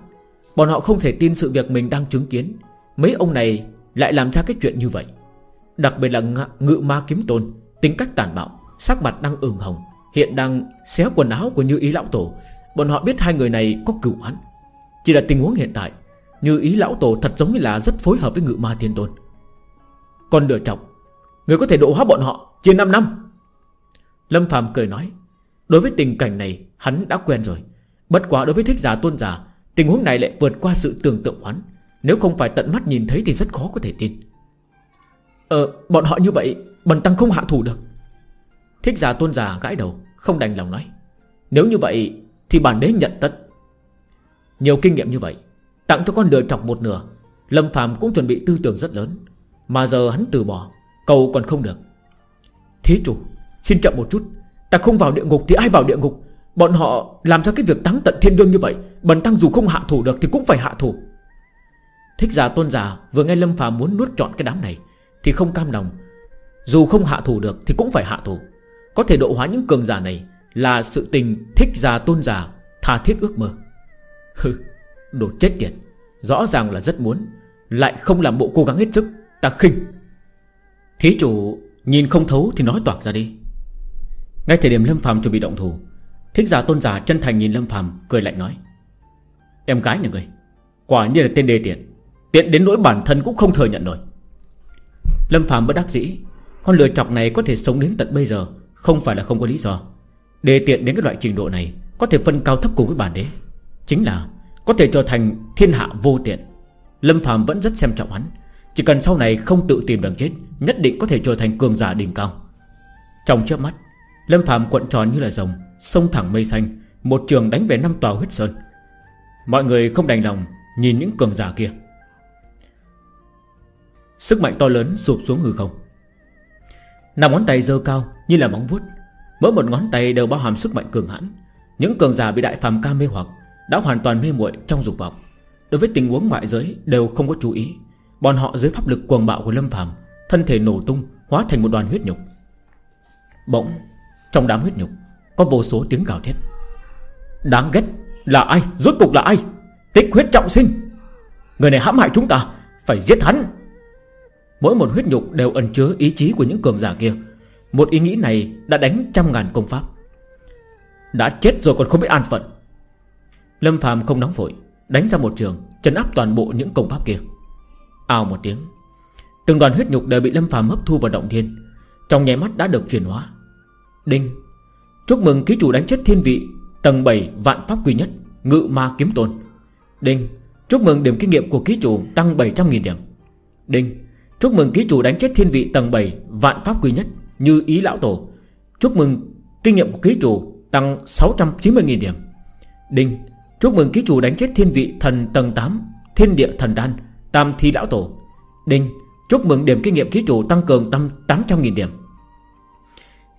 Bọn họ không thể tin sự việc mình đang chứng kiến. Mấy ông này lại làm ra cái chuyện như vậy. Đặc biệt là ngự ma kiếm tôn, Tính cách tàn bạo, Sắc mặt đang ửng hồng, Hiện đang xé quần áo của Như Ý Lão Tổ. Bọn họ biết hai người này có cửu án Chỉ là tình huống hiện tại, Như Ý Lão Tổ thật giống như là rất phối hợp với Ngự Ma Thiên Tôn. Còn lựa trọng Người có thể độ hóa bọn họ trên 5 năm. Lâm Phạm cười nói, Đối với tình cảnh này, hắn đã quen rồi. Bất quá đối với thích giả tôn giả, Tình huống này lại vượt qua sự tưởng tượng hắn Nếu không phải tận mắt nhìn thấy thì rất khó có thể tin. Ờ bọn họ như vậy Bần tăng không hạ thủ được. Thích giả tôn giả gãi đầu, Không đành lòng nói. Nếu như vậy, thì bản đế nhận tất. Nhiều kinh nghiệm như vậy, Tặng cho con lừa chọc một nửa. Lâm phàm cũng chuẩn bị tư tưởng rất lớn, Mà giờ hắn từ bỏ, Cầu còn không được. Thí chủ, Xin chậm một chút, Ta không vào địa ngục thì ai vào địa ngục? Bọn họ làm ra cái việc táng tận thiên đương như vậy Bần tăng dù không hạ thủ được thì cũng phải hạ thủ. Thích giả tôn giả Vừa nghe Lâm phàm muốn nuốt trọn cái đám này thì không cam lòng. Dù không hạ thủ được thì cũng phải hạ thủ. Có thể độ hóa những cường giả này Là sự tình thích giả tôn giả Tha thiết ước mơ. Hừ, Đồ chết tiệt. Rõ ràng là rất muốn, Lại không làm bộ cố gắng hết sức. Ta khinh. Thí chủ nhìn không thấu thì nói toạc ra đi. Ngay thời điểm Lâm phàm chuẩn bị động thủ, Thích giả tôn giả chân thành nhìn Lâm phàm, Cười lạnh nói. Em gái nhà người Quả như là tên đề tiện. Tiện đến nỗi bản thân cũng không thừa nhận nổi. Lâm phàm bất đắc dĩ, Con lừa chọc này có thể sống đến tận bây giờ, Không phải là không có lý do. Đề tiện đến cái loại trình độ này, Có thể phân cao thấp cùng với bản đế. Chính là có thể trở thành thiên hạ vô tiện. Lâm phàm vẫn rất xem trọng hắn, Chỉ cần sau này không tự tìm đường chết, Nhất định có thể trở thành cường giả đỉnh cao. Trong trước mắt, Lâm phàm cuộn tròn như là rồng, Sông thẳng mây xanh, Một trường đánh về năm tòa huyết sơn. Mọi người không đành lòng Nhìn những cường giả kia. Sức mạnh to lớn sụp xuống hư không. Năm ngón tay dơ cao như là móng vuốt. Mỗi một ngón tay đều bao hàm sức mạnh cường hãn. Những cường giả bị đại phàm ca mê hoặc Đã hoàn toàn mê muội trong dục vọng. Đối với tình huống ngoại giới đều không có chú ý. Bọn họ dưới pháp lực cuồng bạo của Lâm phàm, Thân thể nổ tung, Hóa thành một đoàn huyết nhục. Bỗng, Trong đám huyết nhục, Có vô số tiếng gào thét. Đáng ghét Là ai? Rốt cục là ai? Tích huyết trọng sinh! Người này hãm hại chúng ta, Phải giết hắn! Mỗi một huyết nhục đều ẩn chứa ý chí của những cường giả kia. Một ý nghĩ này đã đánh trăm ngàn công pháp. Đã chết rồi còn không biết an phận. Lâm phàm không nóng vội, Đánh ra một trường Trấn áp toàn bộ những công pháp kia. Ào một tiếng, Từng đoàn huyết nhục đều bị Lâm phàm hấp thu vào động thiên. Trong nháy mắt đã được chuyển hóa. Đinh. Chúc mừng ký chủ đánh chết thiên vị, Tầng 7 vạn pháp quy nhất, Ngự ma kiếm tôn. Đinh. Chúc mừng điểm kinh nghiệm của ký chủ tăng 700.000 điểm. Đinh. Chúc mừng ký chủ đánh chết thiên vị tầng 7 Vạn pháp quy nhất, như ý lão tổ. Chúc mừng kinh nghiệm của ký chủ Tăng 690.000 điểm. Đinh, Chúc mừng ký chủ đánh chết thiên vị thần tầng 8 Thiên địa thần đan, Tam thi lão tổ. Đinh, Chúc mừng điểm kinh nghiệm ký chủ tăng cường tăng 800.000 điểm.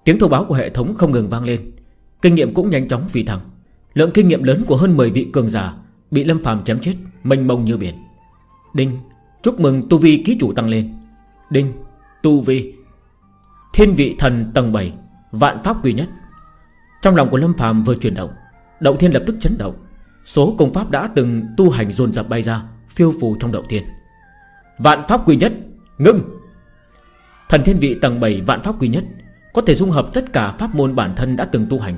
Tiếng thông báo của hệ thống không ngừng vang lên. Kinh nghiệm cũng nhanh chóng phi thẳng. Lượng kinh nghiệm lớn của hơn 10 vị cường giả Bị Lâm phàm chém chết, Mênh mông như biển. Đinh, Chúc mừng tu vi ký chủ tăng lên. Đinh, Tu vi, Thiên vị thần tầng 7 Vạn pháp quy nhất. Trong lòng của Lâm Phàm vừa chuyển động Động thiên lập tức chấn động. Số công pháp đã từng tu hành dồn dập bay ra, Phiêu phù trong động thiên. Vạn pháp quy nhất, Ngưng! Thần thiên vị tầng 7 vạn pháp quy nhất Có thể dung hợp tất cả pháp môn bản thân đã từng tu hành.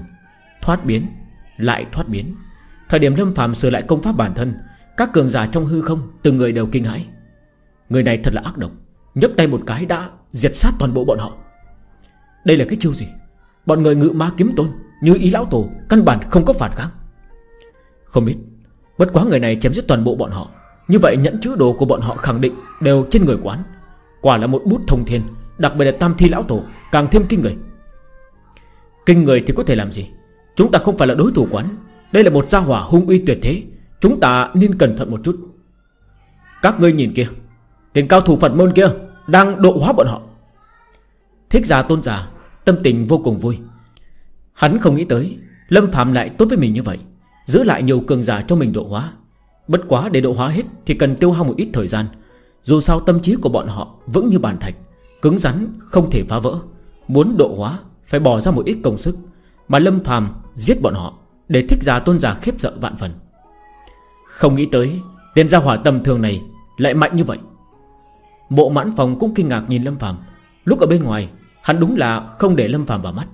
Thoát biến, Lại thoát biến. Thời điểm Lâm phàm sửa lại công pháp bản thân, Các cường giả trong hư không, Từng người đều kinh hãi. Người này thật là ác độc nhấc tay một cái đã diệt sát toàn bộ bọn họ. Đây là cái chiêu gì? Bọn người ngự ma kiếm tôn Như ý lão tổ Căn bản không có phản kháng. Không biết, Bất quá người này chém giết toàn bộ bọn họ. Như vậy nhẫn chữ đồ của bọn họ khẳng định Đều trên người quán. Quả là một bút thông thiên, Đặc biệt là tam thi lão tổ, Càng thêm kinh người. Kinh người thì có thể làm gì? Chúng ta không phải là đối thủ quán. Đây là một gia hỏa hung uy tuyệt thế. Chúng ta nên cẩn thận một chút. Các ngươi nhìn kia Tiền cao thủ Phật môn kia Đang độ hóa bọn họ. Thích giả tôn giả, Tâm tình vô cùng vui. Hắn không nghĩ tới, Lâm Phạm lại tốt với mình như vậy, Giữ lại nhiều cường giả cho mình độ hóa. Bất quá để độ hóa hết Thì cần tiêu hao một ít thời gian. Dù sao tâm trí của bọn họ vững như bàn thạch, Cứng rắn không thể phá vỡ. Muốn độ hóa, phải bỏ ra một ít công sức, Mà Lâm Phạm giết bọn họ Để thích giả tôn giả khiếp sợ vạn phần. Không nghĩ tới, Tên gia hỏa tầm thường này lại mạnh như vậy. Mộ mãn phòng cũng kinh ngạc nhìn Lâm Phạm. Lúc ở bên ngoài, Hắn đúng là không để Lâm Phạm vào mắt.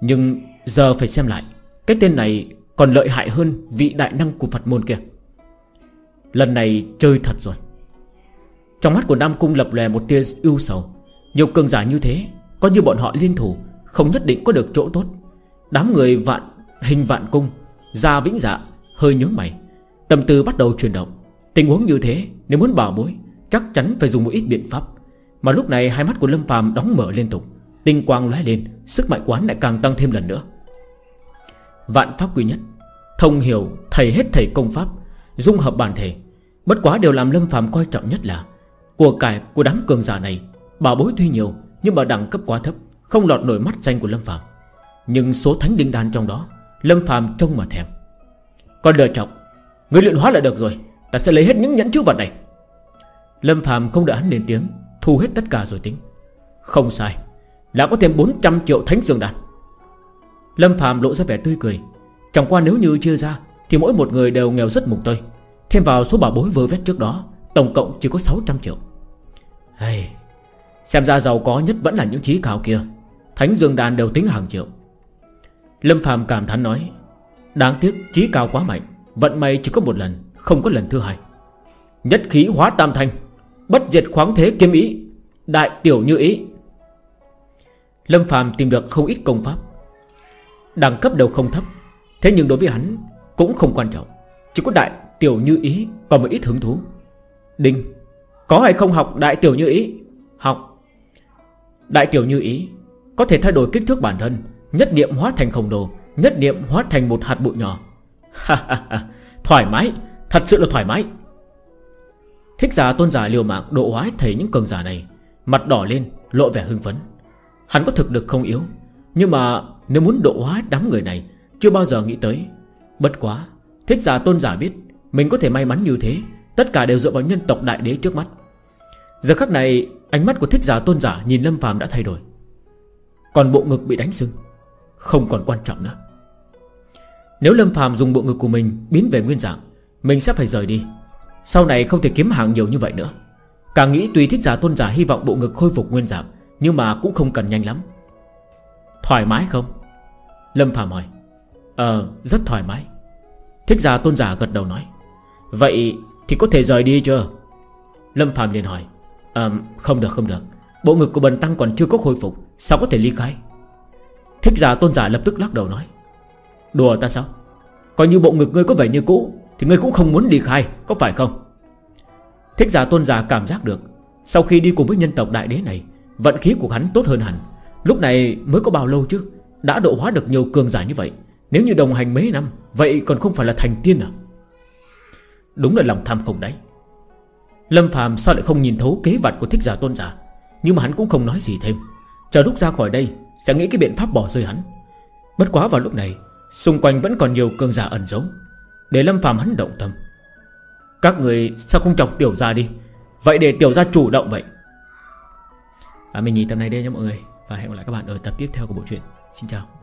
Nhưng giờ phải xem lại, Cái tên này còn lợi hại hơn Vị đại năng của Phật môn kia. Lần này chơi thật rồi. Trong mắt của Nam Cung lập lè một tia ưu sầu. Nhiều cường giả như thế, Có như bọn họ liên thủ, Không nhất định có được chỗ tốt. Đám người vạn, hình vạn cung, Gia vĩnh dạ hơi nhớ mày. Tâm tư bắt đầu chuyển động. Tình huống như thế, nếu muốn bảo bối Chắc chắn phải dùng một ít biện pháp. Mà lúc này hai mắt của Lâm phàm đóng mở liên tục. Tinh quang lóe lên, Sức mạnh quán lại càng tăng thêm lần nữa. Vạn pháp quy nhất. Thông hiểu, thầy hết thầy công pháp, Dung hợp bản thể. Bất quá điều làm Lâm phàm coi trọng nhất là, Của cải của đám cường giả này Bảo bối tuy nhiều, Nhưng mà đẳng cấp quá thấp, Không lọt nổi mắt danh của Lâm phàm. Nhưng số thánh đinh đan trong đó, Lâm phàm trông mà thèm. Còn đợi trọng Người luyện hóa là được rồi, Ta sẽ lấy hết những nhẫn chữ vật này. Lâm Phạm không đợi hắn lên tiếng Thu hết tất cả rồi tính. Không sai Là có thêm 400 triệu thánh dương đàn Lâm Phạm lộ ra vẻ tươi cười. Chẳng qua nếu như chia ra Thì mỗi một người đều nghèo rất mục tơi. Thêm vào số bảo bối vơ vét trước đó Tổng cộng chỉ có 600 triệu. Hey, Xem ra giàu có nhất vẫn là những trí cao kia. Thánh dương đàn đều tính hàng triệu. Lâm Phạm cảm thán nói Đáng tiếc trí cao quá mạnh Vận may chỉ có một lần Không có lần thứ hai. Nhất khí hóa tam thanh Bất diệt khoáng thế kiếm ý, Đại tiểu như ý. Lâm phàm tìm được không ít công pháp, Đẳng cấp đều không thấp, Thế nhưng đối với hắn cũng không quan trọng, Chỉ có đại tiểu như ý Còn một ít hứng thú. Đinh, Có hay không học đại tiểu như ý? Học. Đại tiểu như ý Có thể thay đổi kích thước bản thân, Nhất niệm hóa thành khổng đồ Nhất niệm hóa thành một hạt bụi nhỏ. Thoải mái, Thật sự là thoải mái. Thích giả tôn giả liều mạng độ hóa thầy những cường giả này, Mặt đỏ lên, lộ vẻ hưng phấn. Hắn có thực lực không yếu, Nhưng mà nếu muốn độ hóa đám người này, Chưa bao giờ nghĩ tới. Bất quá, Thích giả tôn giả biết Mình có thể may mắn như thế, Tất cả đều dựa vào nhân tộc đại đế trước mắt. Giờ khắc này, Ánh mắt của thích giả tôn giả nhìn Lâm phàm đã thay đổi. Còn bộ ngực bị đánh sưng, Không còn quan trọng nữa. Nếu Lâm phàm dùng bộ ngực của mình Biến về nguyên dạng, Mình sẽ phải rời đi sau này không thể kiếm hàng nhiều như vậy nữa. Càng nghĩ tùy thích giả tôn giả hy vọng bộ ngực khôi phục nguyên dạng, Nhưng mà cũng không cần nhanh lắm. Thoải mái không? Lâm Phạm hỏi. Ờ rất thoải mái. Thích giả tôn giả gật đầu nói. Vậy thì có thể rời đi chưa? Lâm Phạm liền hỏi. Ờ không được không được. Bộ ngực của bần tăng còn chưa có khôi phục, Sao có thể ly khai? Thích giả tôn giả lập tức lắc đầu nói. Đùa ta sao? Coi như bộ ngực ngươi có vẻ như cũ thì ngươi cũng không muốn đi khai, Có phải không? Thích giả tôn giả cảm giác được, Sau khi đi cùng với nhân tộc đại đế này, Vận khí của hắn tốt hơn hẳn. Lúc này mới có bao lâu chứ? Đã độ hóa được nhiều cường giả như vậy. Nếu như đồng hành mấy năm, Vậy còn không phải là thành tiên à? Đúng là lòng tham không đấy Lâm Phàm sao lại không nhìn thấu kế vặt của thích giả tôn giả? Nhưng mà hắn cũng không nói gì thêm. Chờ lúc ra khỏi đây, Sẽ nghĩ cái biện pháp bỏ rơi hắn. Bất quá vào lúc này, Xung quanh vẫn còn nhiều cường giả ẩn giấu để Lâm Phạm hắn động tâm. Các người sao không chọc tiểu ra đi? Vậy để tiểu ra chủ động vậy. À, Mình nhìn tập này đây nha mọi người Và hẹn gặp lại các bạn ở tập tiếp theo của bộ truyện. Xin chào.